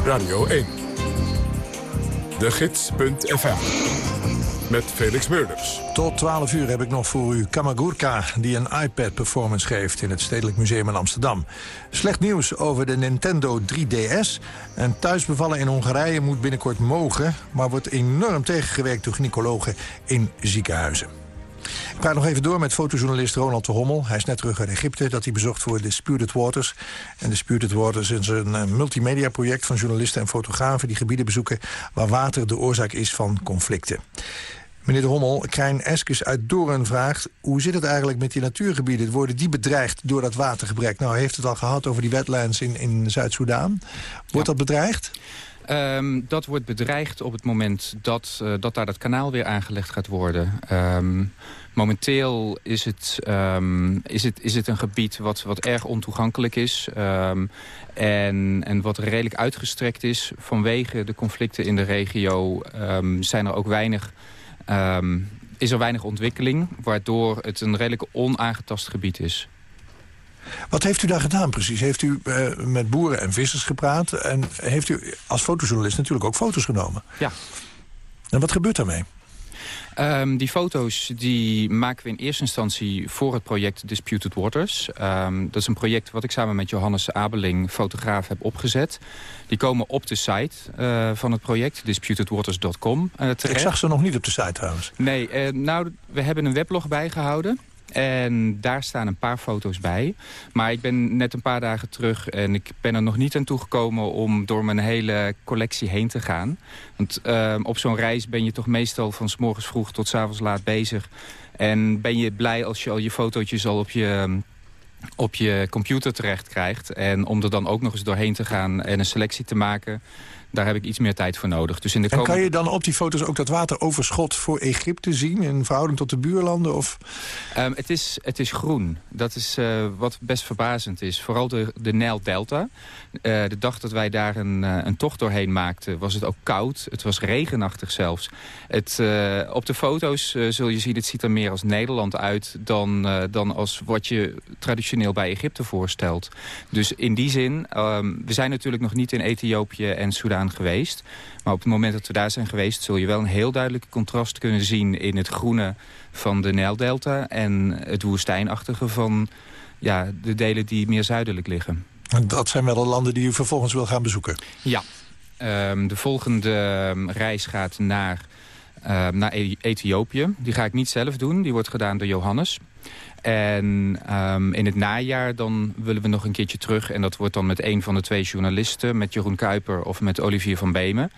Radio 1, de gids.fm, met Felix Meurders. Tot 12 uur heb ik nog voor u Kamagurka... die een iPad-performance geeft in het Stedelijk Museum in Amsterdam. Slecht nieuws over de Nintendo 3DS. En thuisbevallen in Hongarije moet binnenkort mogen... maar wordt enorm tegengewerkt door gynaecologen in ziekenhuizen. Ik praat nog even door met fotojournalist Ronald de Hommel. Hij is net terug uit Egypte, dat hij bezocht voor Disputed Waters. En Disputed Waters is een uh, multimedia-project van journalisten en fotografen... die gebieden bezoeken waar water de oorzaak is van conflicten. Meneer de Hommel, Krijn Eskes uit Doorn vraagt... hoe zit het eigenlijk met die natuurgebieden? Worden die bedreigd door dat watergebrek? Nou, hij heeft het al gehad over die wetlands in, in Zuid-Soedan. Wordt dat bedreigd? Um, dat wordt bedreigd op het moment dat, uh, dat daar dat kanaal weer aangelegd gaat worden. Um, momenteel is het, um, is het, is het een gebied wat, wat erg ontoegankelijk is. en, en wat redelijk uitgestrekt is. Vanwege de conflicten in de regio zijn er ook weinig... is er weinig ontwikkeling, waardoor het een redelijk onaangetast gebied is. Wat heeft u daar gedaan precies? Heeft u uh, met boeren en vissers gepraat? En heeft u als fotojournalist natuurlijk ook foto's genomen? Ja. En wat gebeurt daarmee? Um, die foto's die maken we in eerste instantie voor het project Disputed Waters. Um, dat is een project wat ik samen met Johannes Abeling, fotograaf, heb opgezet. Die komen op de site uh, van het project, disputedwaters.com uh, terecht. Ik zag ze nog niet op de site trouwens. Nee, uh, nou, we hebben een weblog bijgehouden. En daar staan een paar foto's bij. Maar ik ben net een paar dagen terug en ik ben er nog niet aan toegekomen om door mijn hele collectie heen te gaan. Want uh, op zo'n reis ben je toch meestal van s morgens vroeg tot s avonds laat bezig. En ben je blij als je al je fotootjes al op je op je computer terecht krijgt. En om er dan ook nog eens doorheen te gaan en een selectie te maken daar heb ik iets meer tijd voor nodig. Dus in de en komende... kan je dan op die foto's ook dat wateroverschot voor Egypte zien... in verhouding tot de buurlanden? Of? Um, het, is, het is groen. Dat is uh, wat best verbazend is. Vooral de, de Nijl Delta. Uh, de dag dat wij daar een, uh, een tocht doorheen maakten... was het ook koud. Het was regenachtig zelfs. Het, op de foto's zul je zien... het ziet er meer als Nederland uit... dan, dan als wat je traditioneel bij Egypte voorstelt. Dus in die zin... Um, we zijn natuurlijk nog niet in Ethiopië en Soedan Geweest. Maar op het moment dat we daar zijn geweest... zul je wel een heel duidelijk contrast kunnen zien... in het groene van de Nijldelta... en het woestijnachtige van ja, de delen die meer zuidelijk liggen. En dat zijn wel de landen die u vervolgens wil gaan bezoeken? Ja. Ehm, de volgende ehm, reis gaat naar, ehm, naar E- Ethiopië. Die ga ik niet zelf doen. Die wordt gedaan door Johannes. En in het najaar dan willen we nog een keertje terug. En dat wordt dan met een van de twee journalisten. Met Jeroen Kuiper of met Olivier van Beemen.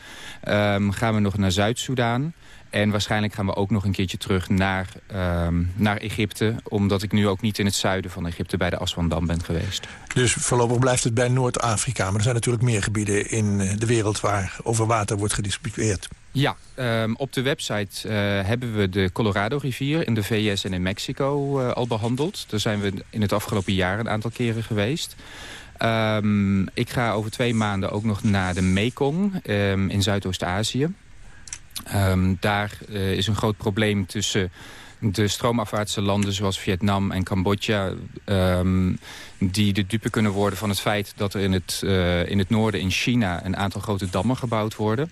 gaan we nog naar Zuid-Soedan. En waarschijnlijk gaan we ook nog een keertje terug naar, ehm, naar Egypte. Omdat ik nu ook niet in het zuiden van Egypte bij de Aswandam ben geweest. Dus voorlopig blijft het bij Noord-Afrika. Maar er zijn natuurlijk meer gebieden in eh, de wereld waar over water wordt gedisputeerd. Ja, ehm, op de website eh, hebben we de Colorado-rivier in de VS en in Mexico eh, al behandeld. Daar zijn we in het afgelopen jaar een aantal keren geweest. Ehm, ik ga over twee maanden ook nog naar de Mekong in Zuidoost-Azië. Daar uh, is een groot probleem tussen de stroomafwaartse landen zoals Vietnam en Cambodja... Die de dupe kunnen worden van het feit dat er in het, in het noorden in China... een aantal grote dammen gebouwd worden.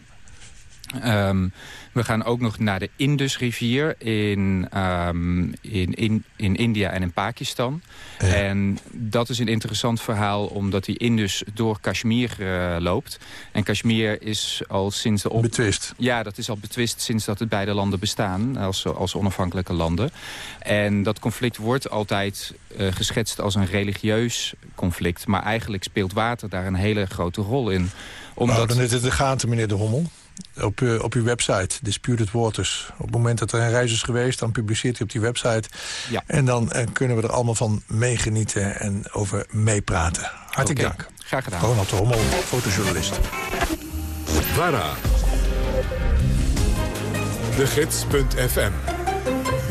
Um, we gaan ook nog naar de Indusrivier in, um, in, in, in India en in Pakistan. En dat is een interessant verhaal omdat die Indus door Kashmir uh, loopt. En Kashmir is al sinds de... Op... Betwist. Ja, dat is al betwist sinds dat het beide landen bestaan als, als onafhankelijke landen. En dat conflict wordt altijd uh, geschetst als een religieus conflict. Maar eigenlijk speelt water daar een hele grote rol in. Omdat... Nou, dan is het de gaten, meneer De Hommel op, uh, op uw website, Disputed Waters. Op het moment dat er een reis is geweest, dan publiceert hij op die website. Ja. En dan uh, kunnen we er allemaal van meegenieten en over meepraten. Hartelijk okay. dank. Graag gedaan. Ronald de Hommel, fotojournalist. VARA. De Gids.fm.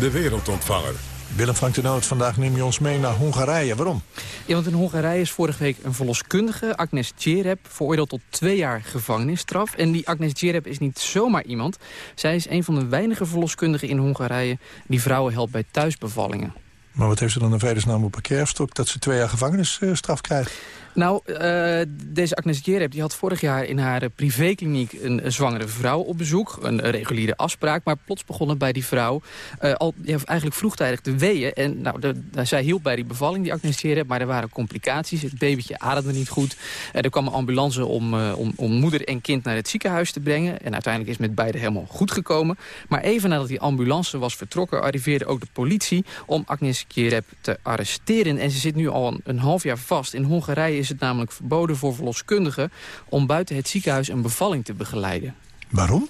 De wereldontvanger. Willem Frank de Noot, vandaag neem je ons mee naar Hongarije. Waarom? Ja, want in Hongarije is vorige week een verloskundige, Agnes Djereb... veroordeeld tot twee jaar gevangenisstraf. En die Agnes Djereb is niet zomaar iemand. Zij is een van de weinige verloskundigen in Hongarije... die vrouwen helpt bij thuisbevallingen. Maar wat heeft ze dan een vredesnaam op een kerfstok... dat ze twee jaar gevangenisstraf krijgt? Nou, uh, deze Agnes Djereb die had vorig jaar in haar privékliniek een, zwangere vrouw op bezoek. Een, reguliere afspraak, maar plots begonnen bij die vrouw uh, al ja, eigenlijk vroegtijdig te weeën. En nou, de, zij hielp bij die bevalling, die Agnes Djereb, maar er waren complicaties. Het babytje ademde niet goed. Er kwam een ambulance om, om, om, moeder en kind naar het ziekenhuis te brengen. En uiteindelijk is met beide helemaal goed gekomen. Maar even nadat die ambulance was vertrokken, arriveerde ook de politie om Agnes Djereb te arresteren. En ze zit nu al een, een half jaar vast. In Hongarije is is het namelijk verboden voor verloskundigen... om buiten het ziekenhuis een bevalling te begeleiden. Waarom?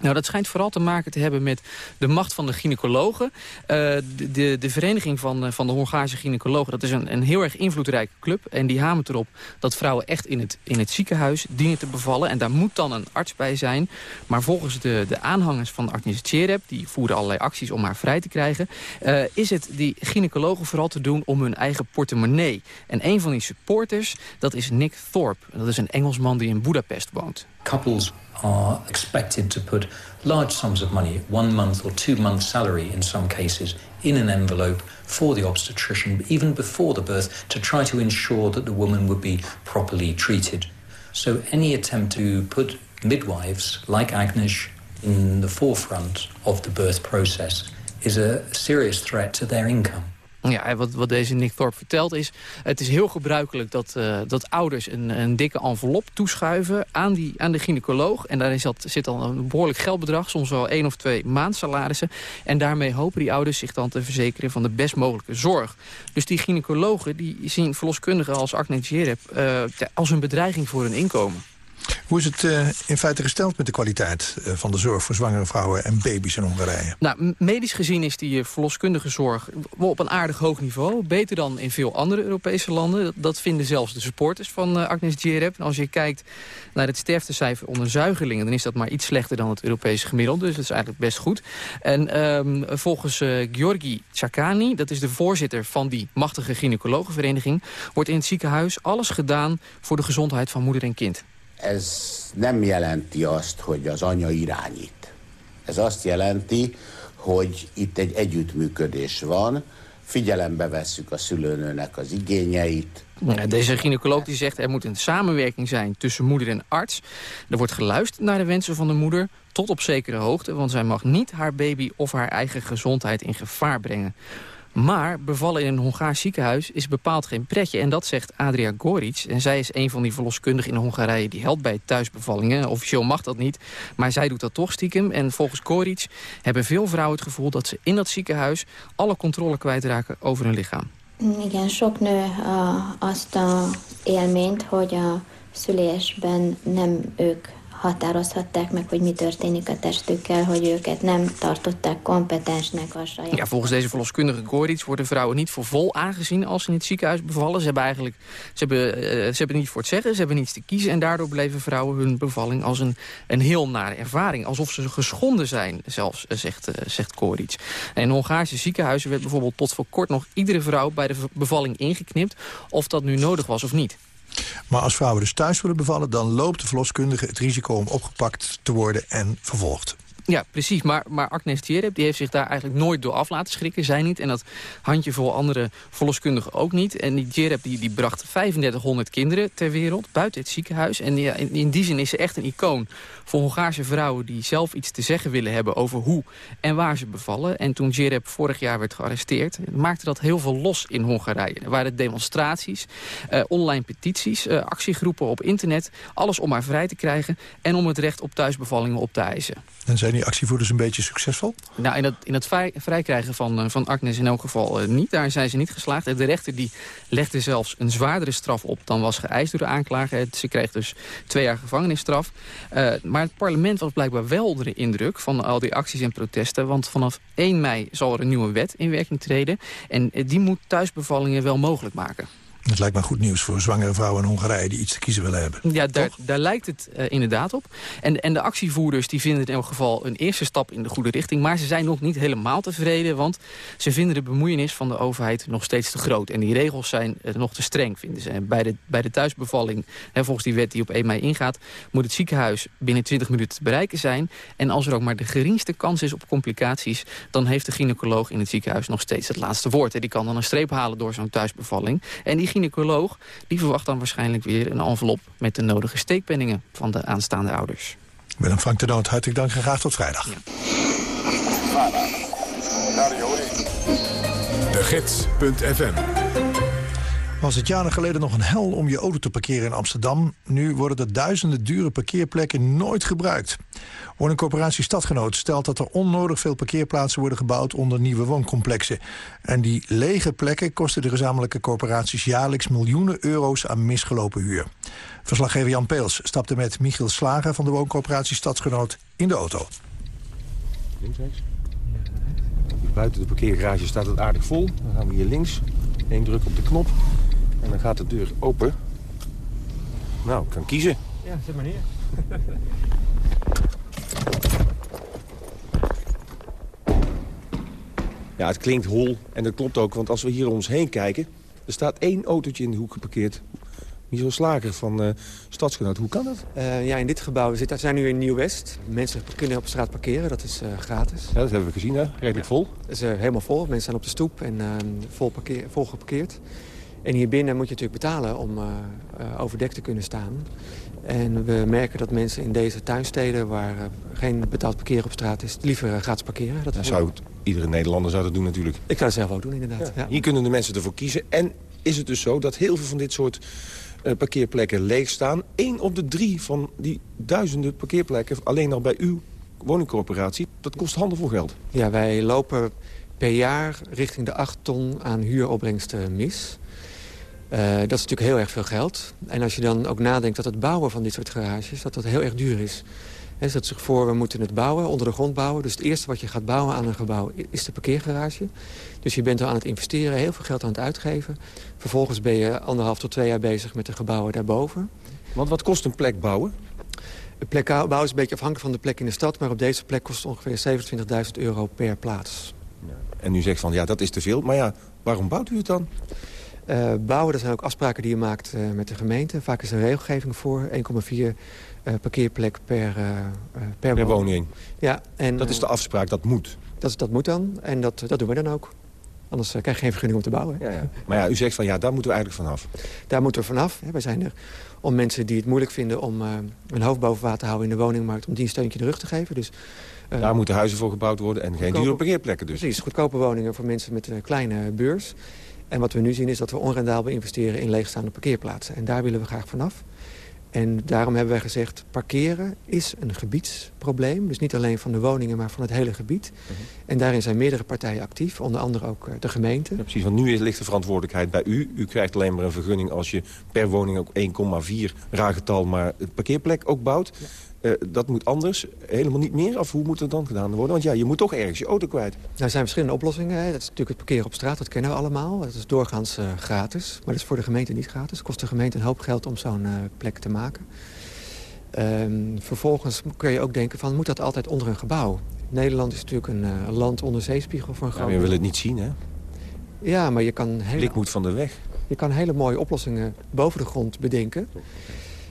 Nou, dat schijnt vooral te maken te hebben met de macht van de gynaecologen. Uh, de, de, vereniging van, uh, van de Hongaarse gynaecologen... dat is een, een heel erg invloedrijke club. En die hamert erop dat vrouwen echt in het, in het ziekenhuis dienen te bevallen. En daar moet dan een arts bij zijn. Maar volgens de, de aanhangers van Agnes Tjereb... die voeren allerlei acties om haar vrij te krijgen... Uh, is het die gynaecologen vooral te doen om hun eigen portemonnee. En een van die supporters, dat is Nick Thorpe. Dat is een Engelsman die in Budapest woont. Couples are expected to put large sums of money, one month or two months' salary in some cases, in an envelope for the obstetrician, even before the birth, to try to ensure that the woman would be properly treated. So any attempt to put midwives like Agnes in the forefront of the birth process is a serious threat to their income. Ja, wat, wat deze Nick Thorpe vertelt is... het is heel gebruikelijk dat, uh, dat ouders een, een dikke envelop toeschuiven aan, die, aan de gynaecoloog. En daarin zit al een behoorlijk geldbedrag, soms wel één of twee maandsalarissen. En daarmee hopen die ouders zich dan te verzekeren van de best mogelijke zorg. Dus die gynaecologen die zien verloskundigen als Agnes Jereb uh, als een bedreiging voor hun inkomen. Hoe is het uh, in feite gesteld met de kwaliteit uh, van de zorg voor zwangere vrouwen en baby's in Hongarije? Nou, medisch gezien is die verloskundige zorg op een aardig hoog niveau. Beter dan in veel andere Europese landen. Dat, vinden zelfs de supporters van Agnes Djereb. En als je kijkt naar het sterftecijfer onder zuigelingen... dan is dat maar iets slechter dan het Europese gemiddelde. Dus dat is eigenlijk best goed. En um, volgens Georgi Tsakani, dat is de voorzitter van die machtige gynaecologenvereniging... wordt in het ziekenhuis alles gedaan voor de gezondheid van moeder en kind. Ez nem jelenti azt, hogy az anya irányít. Ez azt jelenti, hogy itt egy együttműködés van, figyelembe vesszük a szülőnőnek az igényeit. Deze gynaecoloog die zegt er moet een samenwerking zijn tussen moeder en arts. Er wordt geluisterd naar de wensen van de moeder tot op zekere hoogte... want zij mag niet haar baby of haar eigen gezondheid in gevaar brengen. Maar bevallen in een Hongaars ziekenhuis is bepaald geen pretje. En dat zegt Adria Goric. En zij is een van die verloskundigen in Hongarije... die helpt bij thuisbevallingen. Officieel mag dat niet, maar zij doet dat toch stiekem. En volgens Goric hebben veel vrouwen het gevoel... dat ze in dat ziekenhuis alle controle kwijtraken over hun lichaam. Igen, sok nő uh, azt a élményt, hogy a nem ők határozhatták meg, hogy mi történik a testükkel, hogy őket nem tartották kompetensnek a. Ja, volgens deze verloskundige Goric worden vrouwen niet voor vol aangezien als ze in het ziekenhuis bevallen. Ze hebben eigenlijk ze hebben, eh, ze hebben niet voor het zeggen, ze hebben niets te kiezen. En daardoor beleven vrouwen hun bevalling als een, een heel nare ervaring. Alsof ze geschonden zijn, zelfs, eh, zegt, eh, zegt. En in Hongaarse ziekenhuizen werd bijvoorbeeld tot voor kort nog iedere vrouw bij de bevalling ingeknipt. Of dat nu nodig was of niet. Maar als vrouwen dus thuis willen bevallen... dan loopt de verloskundige het risico om opgepakt te worden en vervolgd. Ja, precies. Maar, maar Agnes Tjerep die heeft zich daar eigenlijk nooit door af laten schrikken. Zij niet. En dat handjevol andere verloskundigen ook niet. En die Tjerep die, die bracht 3500 kinderen ter wereld buiten het ziekenhuis. En in, in die zin is ze echt een icoon voor Hongaarse vrouwen... die zelf iets te zeggen willen hebben over hoe en waar ze bevallen. En toen Tjerep vorig jaar werd gearresteerd... maakte dat heel veel los in Hongarije. Er waren demonstraties, eh, online petities, eh, actiegroepen op internet. Alles om haar vrij te krijgen en om het recht op thuisbevallingen op te eisen. En zijn die actievoerders een beetje succesvol? Nou, in het, in het vrij, vrijkrijgen van, eh, van Agnes in elk geval niet. Daar zijn ze niet geslaagd. De rechter die legde zelfs een zwaardere straf op dan was geëist door de aanklager. Ze kreeg dus twee jaar gevangenisstraf. Maar het parlement was blijkbaar wel onder de indruk van al die acties en protesten. Want vanaf 1 mei zal er een nieuwe wet in werking treden. En die moet thuisbevallingen wel mogelijk maken. Het lijkt me goed nieuws voor zwangere vrouwen in Hongarije... die iets te kiezen willen hebben. Ja, daar, daar lijkt het uh, inderdaad op. En, en de actievoerders die vinden in elk geval een eerste stap in de goede richting. Maar ze zijn nog niet helemaal tevreden. Want ze vinden de bemoeienis van de overheid nog steeds te groot. En die regels zijn uh, nog te streng, vinden ze. En bij de, bij de thuisbevalling, hè, volgens die wet die op 1 mei ingaat... moet het ziekenhuis binnen 20 minuten te bereiken zijn. En als er ook maar de geringste kans is op complicaties... dan heeft de gynaecoloog in het ziekenhuis nog steeds het laatste woord. En die kan dan een streep halen door zo'n thuisbevalling. En die gynaecoloog die verwacht dan waarschijnlijk weer een envelop... met de nodige steekpenningen van de aanstaande ouders. Willem Frank de Noot, hartelijk dank en graag tot vrijdag. Ja. De Gids.fm was het jaren geleden nog een hel om je auto te parkeren in Amsterdam. Nu worden er duizenden dure parkeerplekken nooit gebruikt. Woningcorporatie Stadgenoot stelt dat er onnodig veel parkeerplaatsen worden gebouwd onder nieuwe wooncomplexen. En die lege plekken kosten de gezamenlijke corporaties jaarlijks miljoenen euro's aan misgelopen huur. Verslaggever Jan Peels stapte met Michiel Slager van de wooncorporatie Stadsgenoot in de auto. Links, rechts. Buiten de parkeergarage staat het aardig vol. Dan gaan we hier links. Eén druk op de knop. En dan gaat de deur open. Nou, ik kan kiezen. Ja, zet maar neer. Ja, het klinkt hol en dat klopt ook, want als we hier om ons heen kijken... er staat één autootje in de hoek geparkeerd. Michel Slager van uh, Stadsgenoot, hoe kan dat? Uh, ja, in dit gebouw, we zitten, zijn nu in Nieuw-West. Mensen kunnen op straat parkeren, dat is uh, gratis. Ja, dat hebben we gezien, hè? Redelijk vol. Dat is helemaal vol. Mensen zijn op de stoep en vol, parkeer, vol geparkeerd. En hier binnen moet je natuurlijk betalen om overdekt te kunnen staan. En we merken dat mensen in deze tuinsteden... waar geen betaald parkeren op straat is, liever gratis parkeren. Dat zou het, iedere Nederlander zou dat doen natuurlijk. Ik zou het zelf ook doen, inderdaad. Ja. Ja. Hier kunnen de mensen ervoor kiezen. En is het dus zo dat heel veel van dit soort uh, parkeerplekken leeg staan. Eén op de drie van die duizenden parkeerplekken, alleen al bij uw woningcorporatie, dat kost handen voor geld. Ja, wij lopen per jaar richting de 8 ton aan huuropbrengsten mis. Uh, dat is natuurlijk heel erg veel geld. En als je dan ook nadenkt dat het bouwen van dit soort garages... dat dat heel erg duur is. He, zet zich voor, we moeten het bouwen, onder de grond bouwen. Dus het eerste wat je gaat bouwen aan een gebouw is de parkeergarage. Dus je bent er aan het investeren, heel veel geld aan het uitgeven. Vervolgens ben je anderhalf tot twee jaar bezig met de gebouwen daarboven. Want wat kost een plek bouwen? Een plek bouwen is een beetje afhankelijk van de plek in de stad... maar op deze plek kost het ongeveer 27.000 euro per plaats. Ja. En u zegt van, ja, dat is te veel. Maar ja, waarom bouwt u het dan? Uh, bouwen, dat zijn ook afspraken die je maakt uh, met de gemeente. Vaak is er regelgeving voor, 1,4 uh, parkeerplek per, per, per woning. Ja, en, dat is de afspraak, dat moet? Dat, dat moet dan en dat, dat doen we dan ook. Anders eh, krijg je geen vergunning om te bouwen. Ja, ja. Maar ja, u zegt van ja, daar moeten we eigenlijk vanaf. Daar moeten we vanaf. Wij zijn er om mensen die het moeilijk vinden om hun hoofd boven water te houden in de woningmarkt... om die een steuntje in de rug te geven. Dus, uh, Daar moeten huizen voor gebouwd worden en geen dure parkeerplekken dus. Precies, goedkope woningen voor mensen met een kleine beurs. En wat we nu zien is dat we onrendabel investeren in leegstaande parkeerplaatsen. En daar willen we graag vanaf. En daarom hebben wij gezegd, parkeren is een gebiedsprobleem. Dus niet alleen van de woningen, maar van het hele gebied. Mhm. En daarin zijn meerdere partijen actief, onder andere ook de gemeente. Ja, precies, want nu ligt de verantwoordelijkheid bij u. U krijgt alleen maar een vergunning als je per woning ook 1,4 raargetal... maar het parkeerplek ook bouwt. Uh, dat moet anders, helemaal niet meer? Of hoe moet het dan gedaan worden? Want ja, je moet toch ergens je auto kwijt. Nou, er zijn verschillende oplossingen. Hè. Dat is natuurlijk het parkeren op straat, dat kennen we allemaal. Dat is doorgaans uh, gratis, maar dat is voor de gemeente niet gratis. Het kost de gemeente een hoop geld om zo'n uh, plek te maken. Um, vervolgens kun je ook denken van, moet dat altijd onder een gebouw? Nederland is natuurlijk een land onder zeespiegel voor een groot... Ja, je wil het niet zien, hè? Ja, maar je kan... Hele... Blik moet van de weg. Je kan hele mooie oplossingen boven de grond bedenken...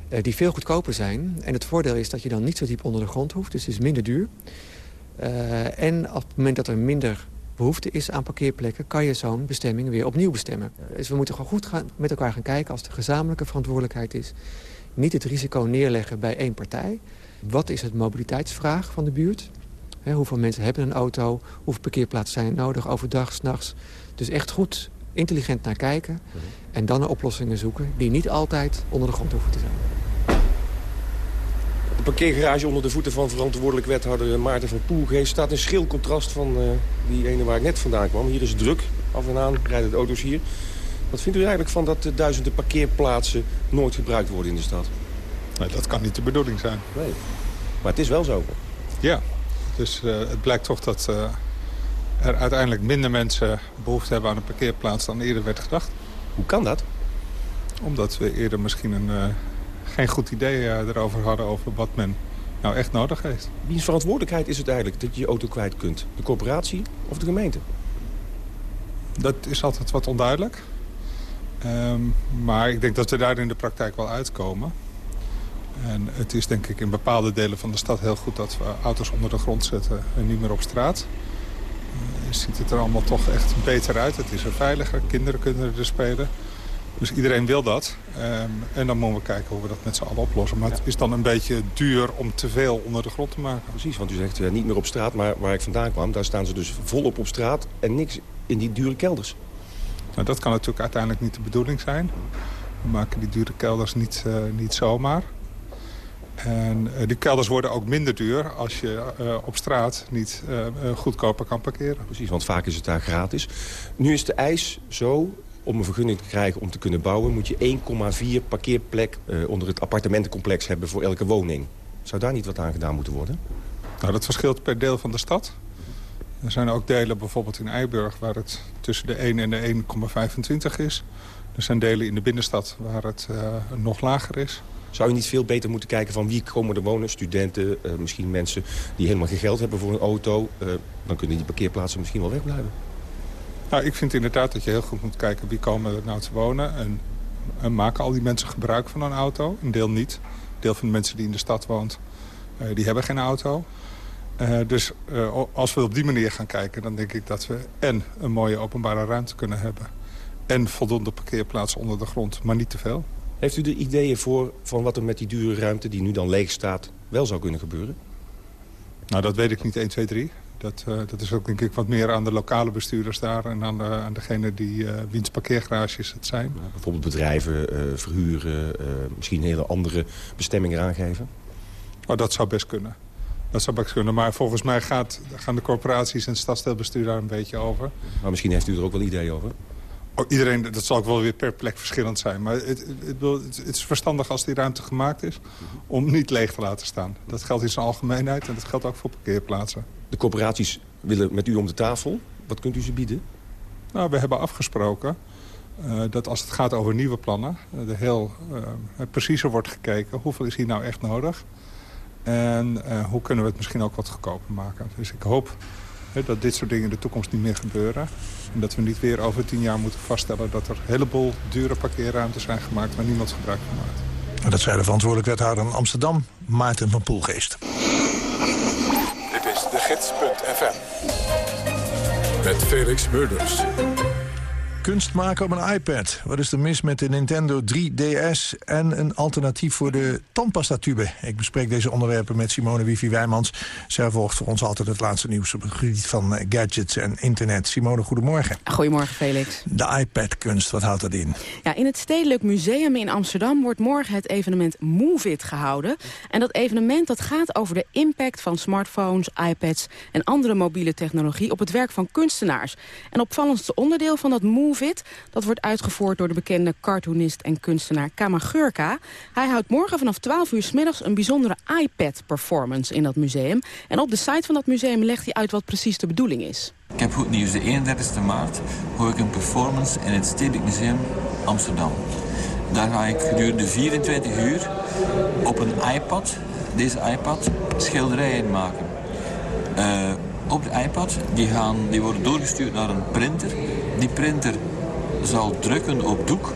Uh, die veel goedkoper zijn. En het voordeel is dat je dan niet zo diep onder de grond hoeft. Dus het is minder duur. Uh, en op het moment dat er minder behoefte is aan parkeerplekken... kan je zo'n bestemming weer opnieuw bestemmen. Dus we moeten gewoon goed gaan, met elkaar gaan kijken als de gezamenlijke verantwoordelijkheid is. Niet het risico neerleggen bij één partij. Wat is het mobiliteitsvraag van de buurt? Hoeveel mensen hebben een auto? Hoeveel parkeerplaatsen zijn nodig overdag, s'nachts? Dus echt goed intelligent naar kijken... en dan naar oplossingen zoeken die niet altijd onder de grond hoeven te zijn. De parkeergarage onder de voeten van verantwoordelijk wethouder Maarten van Poelgeest... staat in schil contrast van uh, die ene waar ik net vandaan kwam. Hier is druk, af en aan rijden de auto's hier. Wat vindt u eigenlijk van dat de duizenden parkeerplaatsen nooit gebruikt worden in de stad? Nee, dat kan niet de bedoeling zijn. Nee, maar het is wel zo. Ja, dus uh, het blijkt toch dat... Uh, er uiteindelijk minder mensen behoefte hebben aan een parkeerplaats dan eerder werd gedacht. Hoe kan dat? Omdat we eerder misschien een, uh, geen goed idee erover hadden over wat men nou echt nodig heeft. Wiens verantwoordelijkheid is het eigenlijk dat je je auto kwijt kunt? De corporatie of de gemeente? Dat is altijd wat onduidelijk. Um, maar ik denk dat we daar in de praktijk wel uitkomen. En het is denk ik in bepaalde delen van de stad heel goed dat we auto's onder de grond zetten en niet meer op straat ziet het er allemaal toch echt beter uit. Het is er veiliger, kinderen kunnen er spelen. Dus iedereen wil dat. Um, en dan moeten we kijken hoe we dat met z'n allen oplossen. Maar het is dan een beetje duur om te veel onder de grond te maken. Precies, want u zegt uh, niet meer op straat, maar waar ik vandaan kwam... daar staan ze dus volop op straat en niks in die dure kelders. Nou, dat kan natuurlijk uiteindelijk niet de bedoeling zijn. We maken die dure kelders niet, uh, niet zomaar. En uh, die kelders worden ook minder duur als je uh, op straat niet goedkoper kan parkeren. Precies, want vaak is het daar gratis. Nu is de eis zo, om een vergunning te krijgen om te kunnen bouwen... moet je 1,4 parkeerplek onder het appartementencomplex hebben voor elke woning. Zou daar niet wat aan gedaan moeten worden? Nou, dat verschilt per deel van de stad. Er zijn ook delen, bijvoorbeeld in Eiburg... waar het tussen de 1 en de 1,25 is. Er zijn delen in de binnenstad waar het nog lager is. Zou je niet veel beter moeten kijken van wie komen er wonen? Studenten, uh, misschien mensen die helemaal geen geld hebben voor een auto. Uh, dan kunnen die parkeerplaatsen misschien wel wegblijven. Nou, ik vind inderdaad dat je heel goed moet kijken wie komen er nou te wonen. En, en maken al die mensen gebruik van een auto? Een deel niet. Een deel van de mensen die in de stad woont, die hebben geen auto. Dus als we op die manier gaan kijken, dan denk ik dat we en een mooie openbare ruimte kunnen hebben. En voldoende parkeerplaatsen onder de grond, maar niet te veel. Heeft u er ideeën voor van wat er met die dure ruimte die nu dan leeg staat wel zou kunnen gebeuren? Nou, dat weet ik niet 1, 2, 3. Dat, uh, dat is ook denk ik wat meer aan de lokale bestuurders daar... en aan, de, aan degene die wiens parkeergarages het zijn. Bijvoorbeeld bedrijven, verhuren, misschien hele andere bestemmingen aangeven? Oh, dat zou best kunnen. Dat zou best kunnen. Maar volgens mij gaat, gaan de corporaties en het stadsdeelbestuur daar een beetje over. Maar misschien heeft u er ook wel ideeën over? Oh, iedereen, dat zal ook wel weer per plek verschillend zijn. Maar het, het, het, het, is verstandig als die ruimte gemaakt is... om niet leeg te laten staan. Dat geldt in zijn algemeenheid en dat geldt ook voor parkeerplaatsen. De corporaties willen met u om de tafel. Wat kunt u ze bieden? Nou, we hebben afgesproken uh, dat als het gaat over nieuwe plannen... Er heel uh, preciezer wordt gekeken. Hoeveel is hier nou echt nodig? En hoe kunnen we het misschien ook wat goedkoper maken? Dus ik hoop dat dit soort dingen in de toekomst niet meer gebeuren. En dat we niet weer over tien jaar moeten vaststellen... dat er een heleboel dure parkeerruimtes zijn gemaakt... waar niemand gebruik van maakt. Dat zei de verantwoordelijk wethouder in Amsterdam, Maarten van Poelgeest. Dit is de gids.fm. Met Felix Murders. Kunst maken op een iPad. Wat is er mis met de Nintendo 3DS en een alternatief voor de tandpastatube? Ik bespreek deze onderwerpen met Simone Wifi Wijmans. Zij volgt voor ons altijd het laatste nieuws op het gebied van eh, gadgets en internet. Simone, goedemorgen. Goedemorgen, Felix. De iPad-kunst, wat houdt dat in? Ja, in het Stedelijk Museum in Amsterdam wordt morgen het evenement Move It gehouden. En dat evenement dat gaat over de impact van smartphones, iPads en andere mobiele technologie op het werk van kunstenaars. En opvallendste onderdeel van dat Move Dat wordt uitgevoerd door de bekende cartoonist en kunstenaar Kamagurka. Hij houdt morgen vanaf 12 uur s middags een bijzondere iPad-performance in dat museum. En op de site van dat museum legt hij uit wat precies de bedoeling is. Ik heb goed nieuws. De 31 maart hoor ik een performance in het Stedelijk Museum Amsterdam. Daar ga ik gedurende 24 uur op een iPad, deze iPad, schilderijen maken. Uh, op de iPad, die, gaan, die worden doorgestuurd naar een printer. Die printer zal drukken op doek.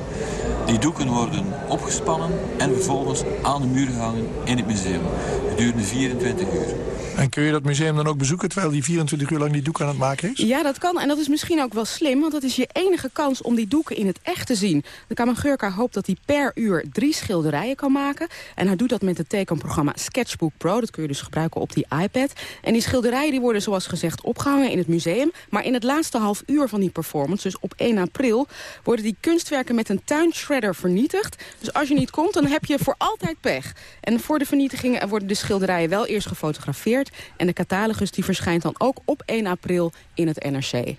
Die doeken worden opgespannen en vervolgens aan de muur gehangen in het museum. Gedurende 24 uur. En kun je dat museum dan ook bezoeken terwijl die 24 uur lang die doek aan het maken is? Ja, dat kan. En dat is misschien ook wel slim, want dat is je enige kans om die doeken in het echt te zien. De Kamagurka hoopt dat hij per uur drie schilderijen kan maken. En hij doet dat met het tekenprogramma Sketchbook Pro. Dat kun je dus gebruiken op die iPad. En die schilderijen die worden zoals gezegd opgehangen in het museum. Maar in het laatste half uur van die performance, dus op 1 april... worden die kunstwerken met een tuinshredder vernietigd. Dus als je niet komt, dan heb je voor altijd pech. En voor de vernietigingen worden de schilderijen wel eerst gefotografeerd. En de catalogus die verschijnt dan ook op 1 april in het NRC.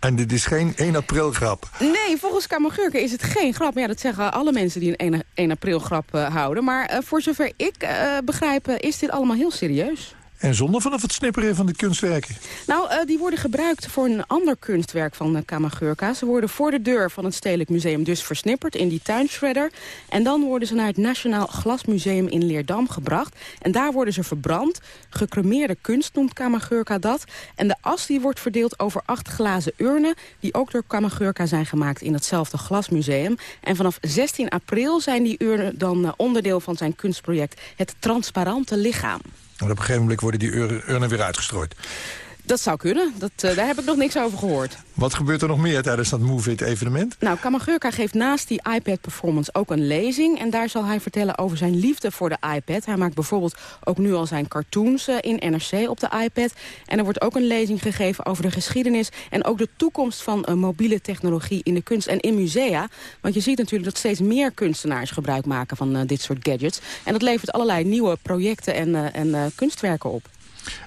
En dit is geen 1 april grap? Nee, volgens Kamagurken is het geen grap. Maar ja, dat zeggen alle mensen die een 1 april grap uh, houden. Maar uh, voor zover ik uh, begrijp is dit allemaal heel serieus. En zonder vanaf het snipperen van de kunstwerken? Nou, uh, die worden gebruikt voor een ander kunstwerk van uh, Kamagurka. Ze worden voor de deur van het Stedelijk Museum dus versnipperd in die tuinshredder. En dan worden ze naar het Nationaal Glasmuseum in Leerdam gebracht. En daar worden ze verbrand. Gecremeerde kunst noemt Kamagurka dat. En de as die wordt verdeeld over acht glazen urnen... die ook door Kamagurka zijn gemaakt in hetzelfde glasmuseum. En vanaf 16 april zijn die urnen dan uh, onderdeel van zijn kunstproject... het Transparante Lichaam. Op een gegeven moment worden die urnen weer uitgestrooid. Dat zou kunnen. Dat, uh, daar heb ik nog niks over gehoord. Wat gebeurt er nog meer tijdens dat Move It evenement? Nou, Kamagurka geeft naast die iPad Performance ook een lezing. En daar zal hij vertellen over zijn liefde voor de iPad. Hij maakt bijvoorbeeld ook nu al zijn cartoons uh, in NRC op de iPad. En er wordt ook een lezing gegeven over de geschiedenis... en ook de toekomst van uh, mobiele technologie in de kunst en in musea. Want je ziet natuurlijk dat steeds meer kunstenaars gebruik maken van dit soort gadgets. En dat levert allerlei nieuwe projecten en, en kunstwerken op.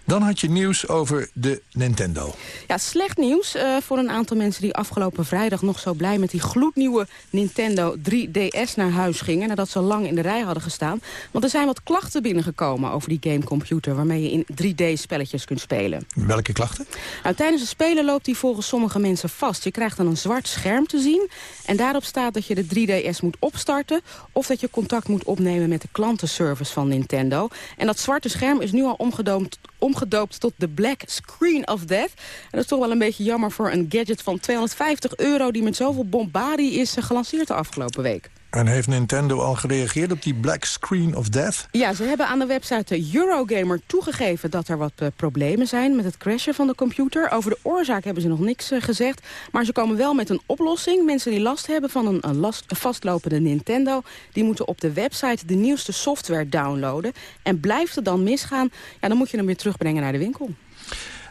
Dan had je nieuws over de Nintendo. Ja, slecht nieuws uh, voor een aantal mensen die afgelopen vrijdag nog zo blij met die gloednieuwe Nintendo 3DS naar huis gingen. Nadat ze lang in de rij hadden gestaan. Want er zijn wat klachten binnengekomen over die gamecomputer waarmee je in 3D-spelletjes kunt spelen. Welke klachten? Nou, tijdens het spelen loopt die volgens sommige mensen vast. Je krijgt dan een zwart scherm te zien. En daarop staat dat je de 3DS moet opstarten. Of dat je contact moet opnemen met de klantenservice van Nintendo. En dat zwarte scherm is nu al omgedoomd omgedoopt tot de Black Screen of Death. En dat is toch wel een beetje jammer voor een gadget van 250 euro... die met zoveel bombardie is eh, gelanceerd de afgelopen week. En heeft Nintendo al gereageerd op die Black Screen of Death? Ja, ze hebben aan de website Eurogamer toegegeven dat er wat uh, problemen zijn met het crashen van de computer. Over de oorzaak hebben ze nog niks uh, gezegd. Maar ze komen wel met een oplossing. Mensen die last hebben van een, last, vastlopende Nintendo... die moeten op de website de nieuwste software downloaden. En blijft het dan misgaan, ja, dan moet je hem weer terugbrengen naar de winkel.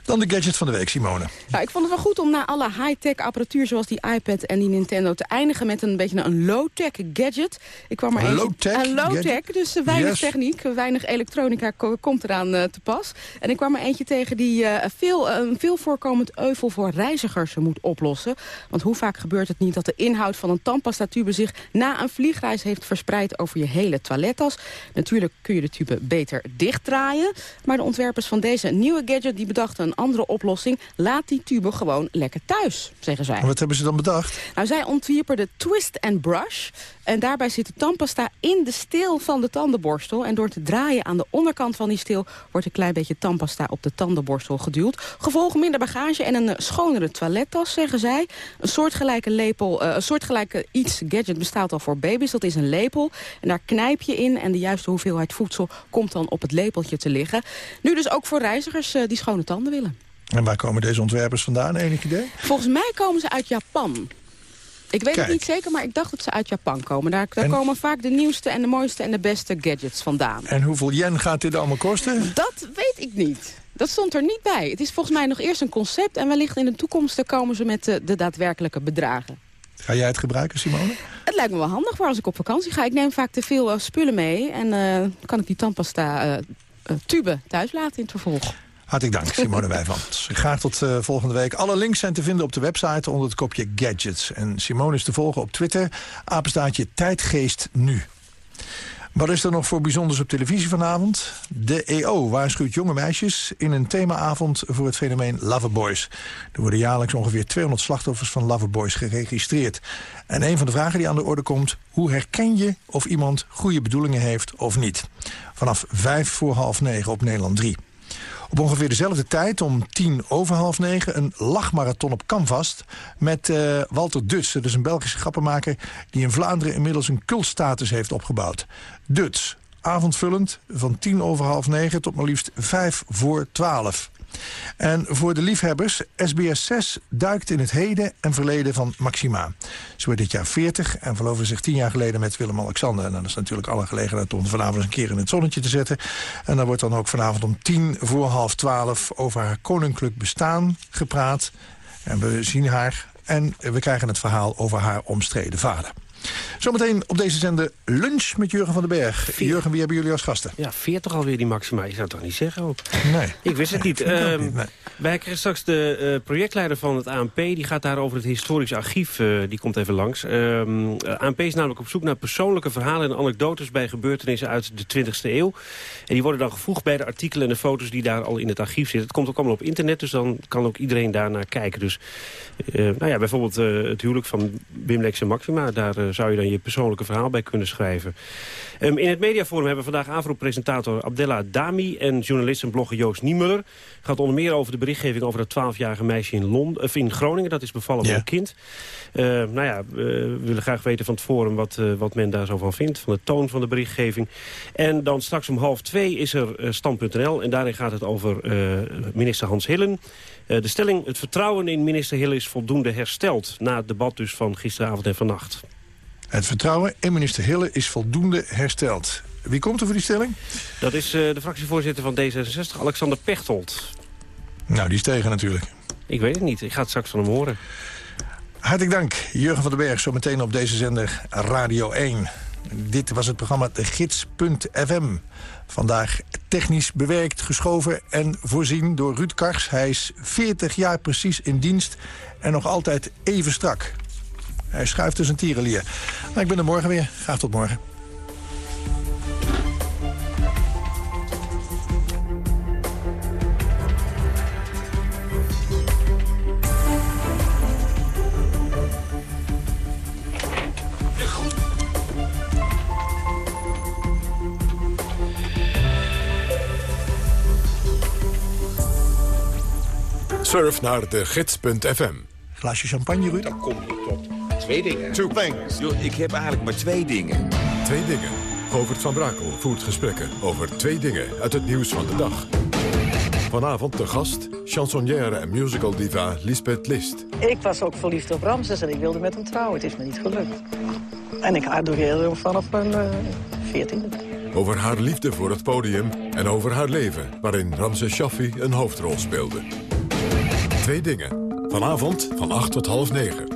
Dan de gadget van de week, Simone. Nou, ik vond het wel goed om na alle high-tech apparatuur... zoals die iPad en die Nintendo te eindigen met een beetje een low-tech gadget. Ik kwam er een low-tech Een low-tech, dus weinig yes. techniek, weinig elektronica komt eraan uh, te pas. En ik kwam er eentje tegen die uh, veel, een uh, veel voorkomend euvel voor reizigers moet oplossen. Want hoe vaak gebeurt het niet dat de inhoud van een tandpastatube... zich na een vliegreis heeft verspreid over je hele toilettas. Natuurlijk kun je de tube beter dichtdraaien. Maar de ontwerpers van deze nieuwe gadget die bedachten een andere oplossing. Laat die tube gewoon lekker thuis, zeggen zij. Wat hebben ze dan bedacht? Nou, zij ontwierpen de Twist and Brush. En daarbij zit de tandpasta in de steel van de tandenborstel. En door te draaien aan de onderkant van die steel... wordt een klein beetje tandpasta op de tandenborstel geduwd. Gevolg minder bagage en een schonere toilettas, zeggen zij. Een soortgelijke lepel, uh, een soortgelijke iets gadget bestaat al voor baby's. Dat is een lepel. En daar knijp je in en de juiste hoeveelheid voedsel... komt dan op het lepeltje te liggen. Nu dus ook voor reizigers uh, die schone tanden willen. En waar komen deze ontwerpers vandaan, enig idee? Volgens mij komen ze uit Japan. Ik weet Kijk. het niet zeker, maar ik dacht dat ze uit Japan komen. Daar, daar En- komen vaak de nieuwste en de mooiste en de beste gadgets vandaan. En hoeveel yen gaat dit allemaal kosten? Dat weet ik niet. Dat stond er niet bij. Het is volgens mij nog eerst een concept... en wellicht in de toekomst komen ze met de, de daadwerkelijke bedragen. Ga jij het gebruiken, Simone? Het lijkt me wel handig voor als ik op vakantie ga. Ik neem vaak te veel eh, spullen mee... en eh, kan ik die tandpasta eh, eh, tube thuis laten in het vervolg. Hartelijk dank, Simone Wijvand. (laughs) Graag tot eh, volgende week. Alle links zijn te vinden op de website onder het kopje Gadgets. En Simone is te volgen op Twitter. Apenstaatje Tijdgeest Nu. Wat is er nog voor bijzonders op televisie vanavond? De EO waarschuwt jonge meisjes in een themaavond voor het fenomeen loverboys. Er worden jaarlijks ongeveer 200 slachtoffers van loverboys geregistreerd. En een van de vragen die aan de orde komt... hoe herken je of iemand goede bedoelingen heeft of niet? Vanaf vijf voor half negen op Nederland 3. Op ongeveer dezelfde tijd, om tien over half negen... een lachmarathon op Canvas met eh, Walter Duts. Dat is een Belgische grappenmaker die in Vlaanderen inmiddels een cultstatus heeft opgebouwd. Duts, avondvullend, van tien over half negen tot maar liefst vijf voor twaalf. En voor de liefhebbers, SBS 6 duikt in het heden en verleden van Maxima. Ze wordt dit jaar 40 en verloofde zich tien jaar geleden met Willem-Alexander. En dan is natuurlijk alle gelegenheid om vanavond een keer in het zonnetje te zetten. En dan wordt dan ook vanavond om tien voor half twaalf over haar koninklijk bestaan gepraat. En we zien haar en we krijgen het verhaal over haar omstreden vader. Zometeen op deze zender lunch met Jurgen van den Berg. Jurgen, wie hebben jullie als gasten? Ja, 40 alweer die Maxima. Je zou het toch niet zeggen ook? Nee. Ik wist het niet. (laughs) Ehm, niet, nee. Wij krijgen straks de eh, projectleider van het ANP. Die gaat daar over het historisch archief. eh, die komt even langs. Ehm eh, ANP is namelijk op zoek naar persoonlijke verhalen en anekdotes... bij gebeurtenissen uit de 20e eeuw. En die worden dan gevoegd bij de artikelen en de foto's... die daar al in het archief zitten. Het komt ook allemaal op internet, dus dan kan ook iedereen daar naar kijken. Dus nou ja, bijvoorbeeld het huwelijk van Wim Lex en Maxima... daar zou je dan je persoonlijke verhaal bij kunnen schrijven. Ehm, in het mediaforum hebben we vandaag AVRO-presentator Abdella Dami... en journalist en blogger Joost Niemuller. gaat onder meer over de berichtgeving over dat 12-jarige meisje in, Londen, of in Groningen. Dat is bevallen van Ja. een kind. Eh, nou ja, we willen graag weten van het forum wat, eh, wat men daar zo van vindt. Van de toon van de berichtgeving. En dan straks om half twee is er eh, stand.nl. En daarin gaat het over eh, minister Hans Hillen. Eh, de stelling, het vertrouwen in minister Hillen is voldoende hersteld... na het debat dus van gisteravond en vannacht. Het vertrouwen in minister Hille is voldoende hersteld. Wie komt er voor die stelling? Dat is eh, de fractievoorzitter van D66, Alexander Pechtold. Nou, die is tegen natuurlijk. Ik weet het niet, ik ga het straks van hem horen. Hartelijk dank, Jurgen van den Berg, zo meteen op deze zender Radio 1. Dit was het programma De Gids.fm. Vandaag technisch bewerkt, geschoven en voorzien door Ruud Kars. Hij is 40 jaar precies in dienst en nog altijd even strak. Hij schuift dus een tierenlier. Nou, ik ben er morgen weer. Graag tot morgen. Surf naar de gids.fm. Glaasje champagne, Ruud? Dan kom je tot twee dingen. Two things. Yo, ik heb eigenlijk maar twee dingen. Twee dingen. Govert van Brakel voert gesprekken over twee dingen uit het nieuws van de dag. Vanavond de gast, chansonnière en musical diva Lisbeth List. Ik was ook verliefd op Ramses en ik wilde met hem trouwen. Het is me niet gelukt. En ik adoreerde hem vanaf mijn eh, veertiende. Over haar liefde voor het podium en over haar leven... waarin Ramses Shaffi een hoofdrol speelde. Twee dingen. Vanavond van 8 tot half 9.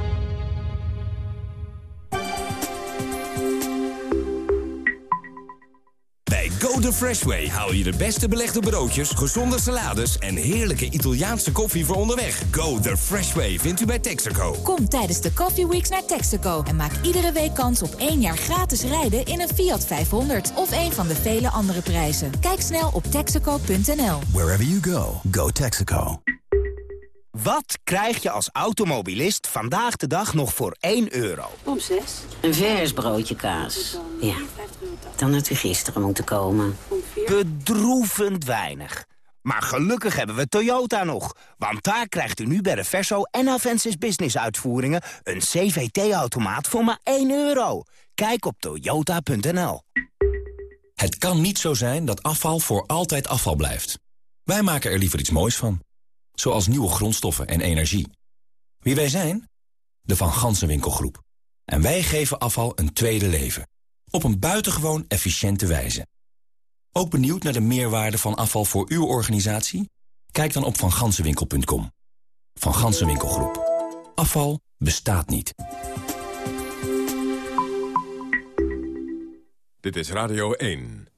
Bij Go The Fresh Way haal je de beste belegde broodjes, gezonde salades en heerlijke Italiaanse koffie voor onderweg. Go The Fresh Way vindt u bij Texaco. Kom tijdens de Coffee Weeks naar Texaco en maak iedere week kans op één jaar gratis rijden in een Fiat 500 of een van de vele andere prijzen. Kijk snel op texaco.nl. Wherever you go, go Texaco. Wat krijg je als automobilist vandaag de dag nog voor 1 euro? Om zes. Een vers broodje kaas. Ja. Dan had u gisteren moeten komen. Bedroevend weinig. Maar gelukkig hebben we Toyota nog. Want daar krijgt u nu bij de Verso en Avensis Business uitvoeringen... een CVT-automaat voor maar 1 euro. Kijk op toyota.nl. Het kan niet zo zijn dat afval voor altijd afval blijft. Wij maken er liever iets moois van. Zoals nieuwe grondstoffen en energie. Wie wij zijn? De Van Gansenwinkelgroep. En wij geven afval een tweede leven. Op een buitengewoon efficiënte wijze. Ook benieuwd naar de meerwaarde van afval voor uw organisatie? Kijk dan op vangansenwinkel.com. Van Gansenwinkelgroep. Afval bestaat niet. Dit is Radio 1.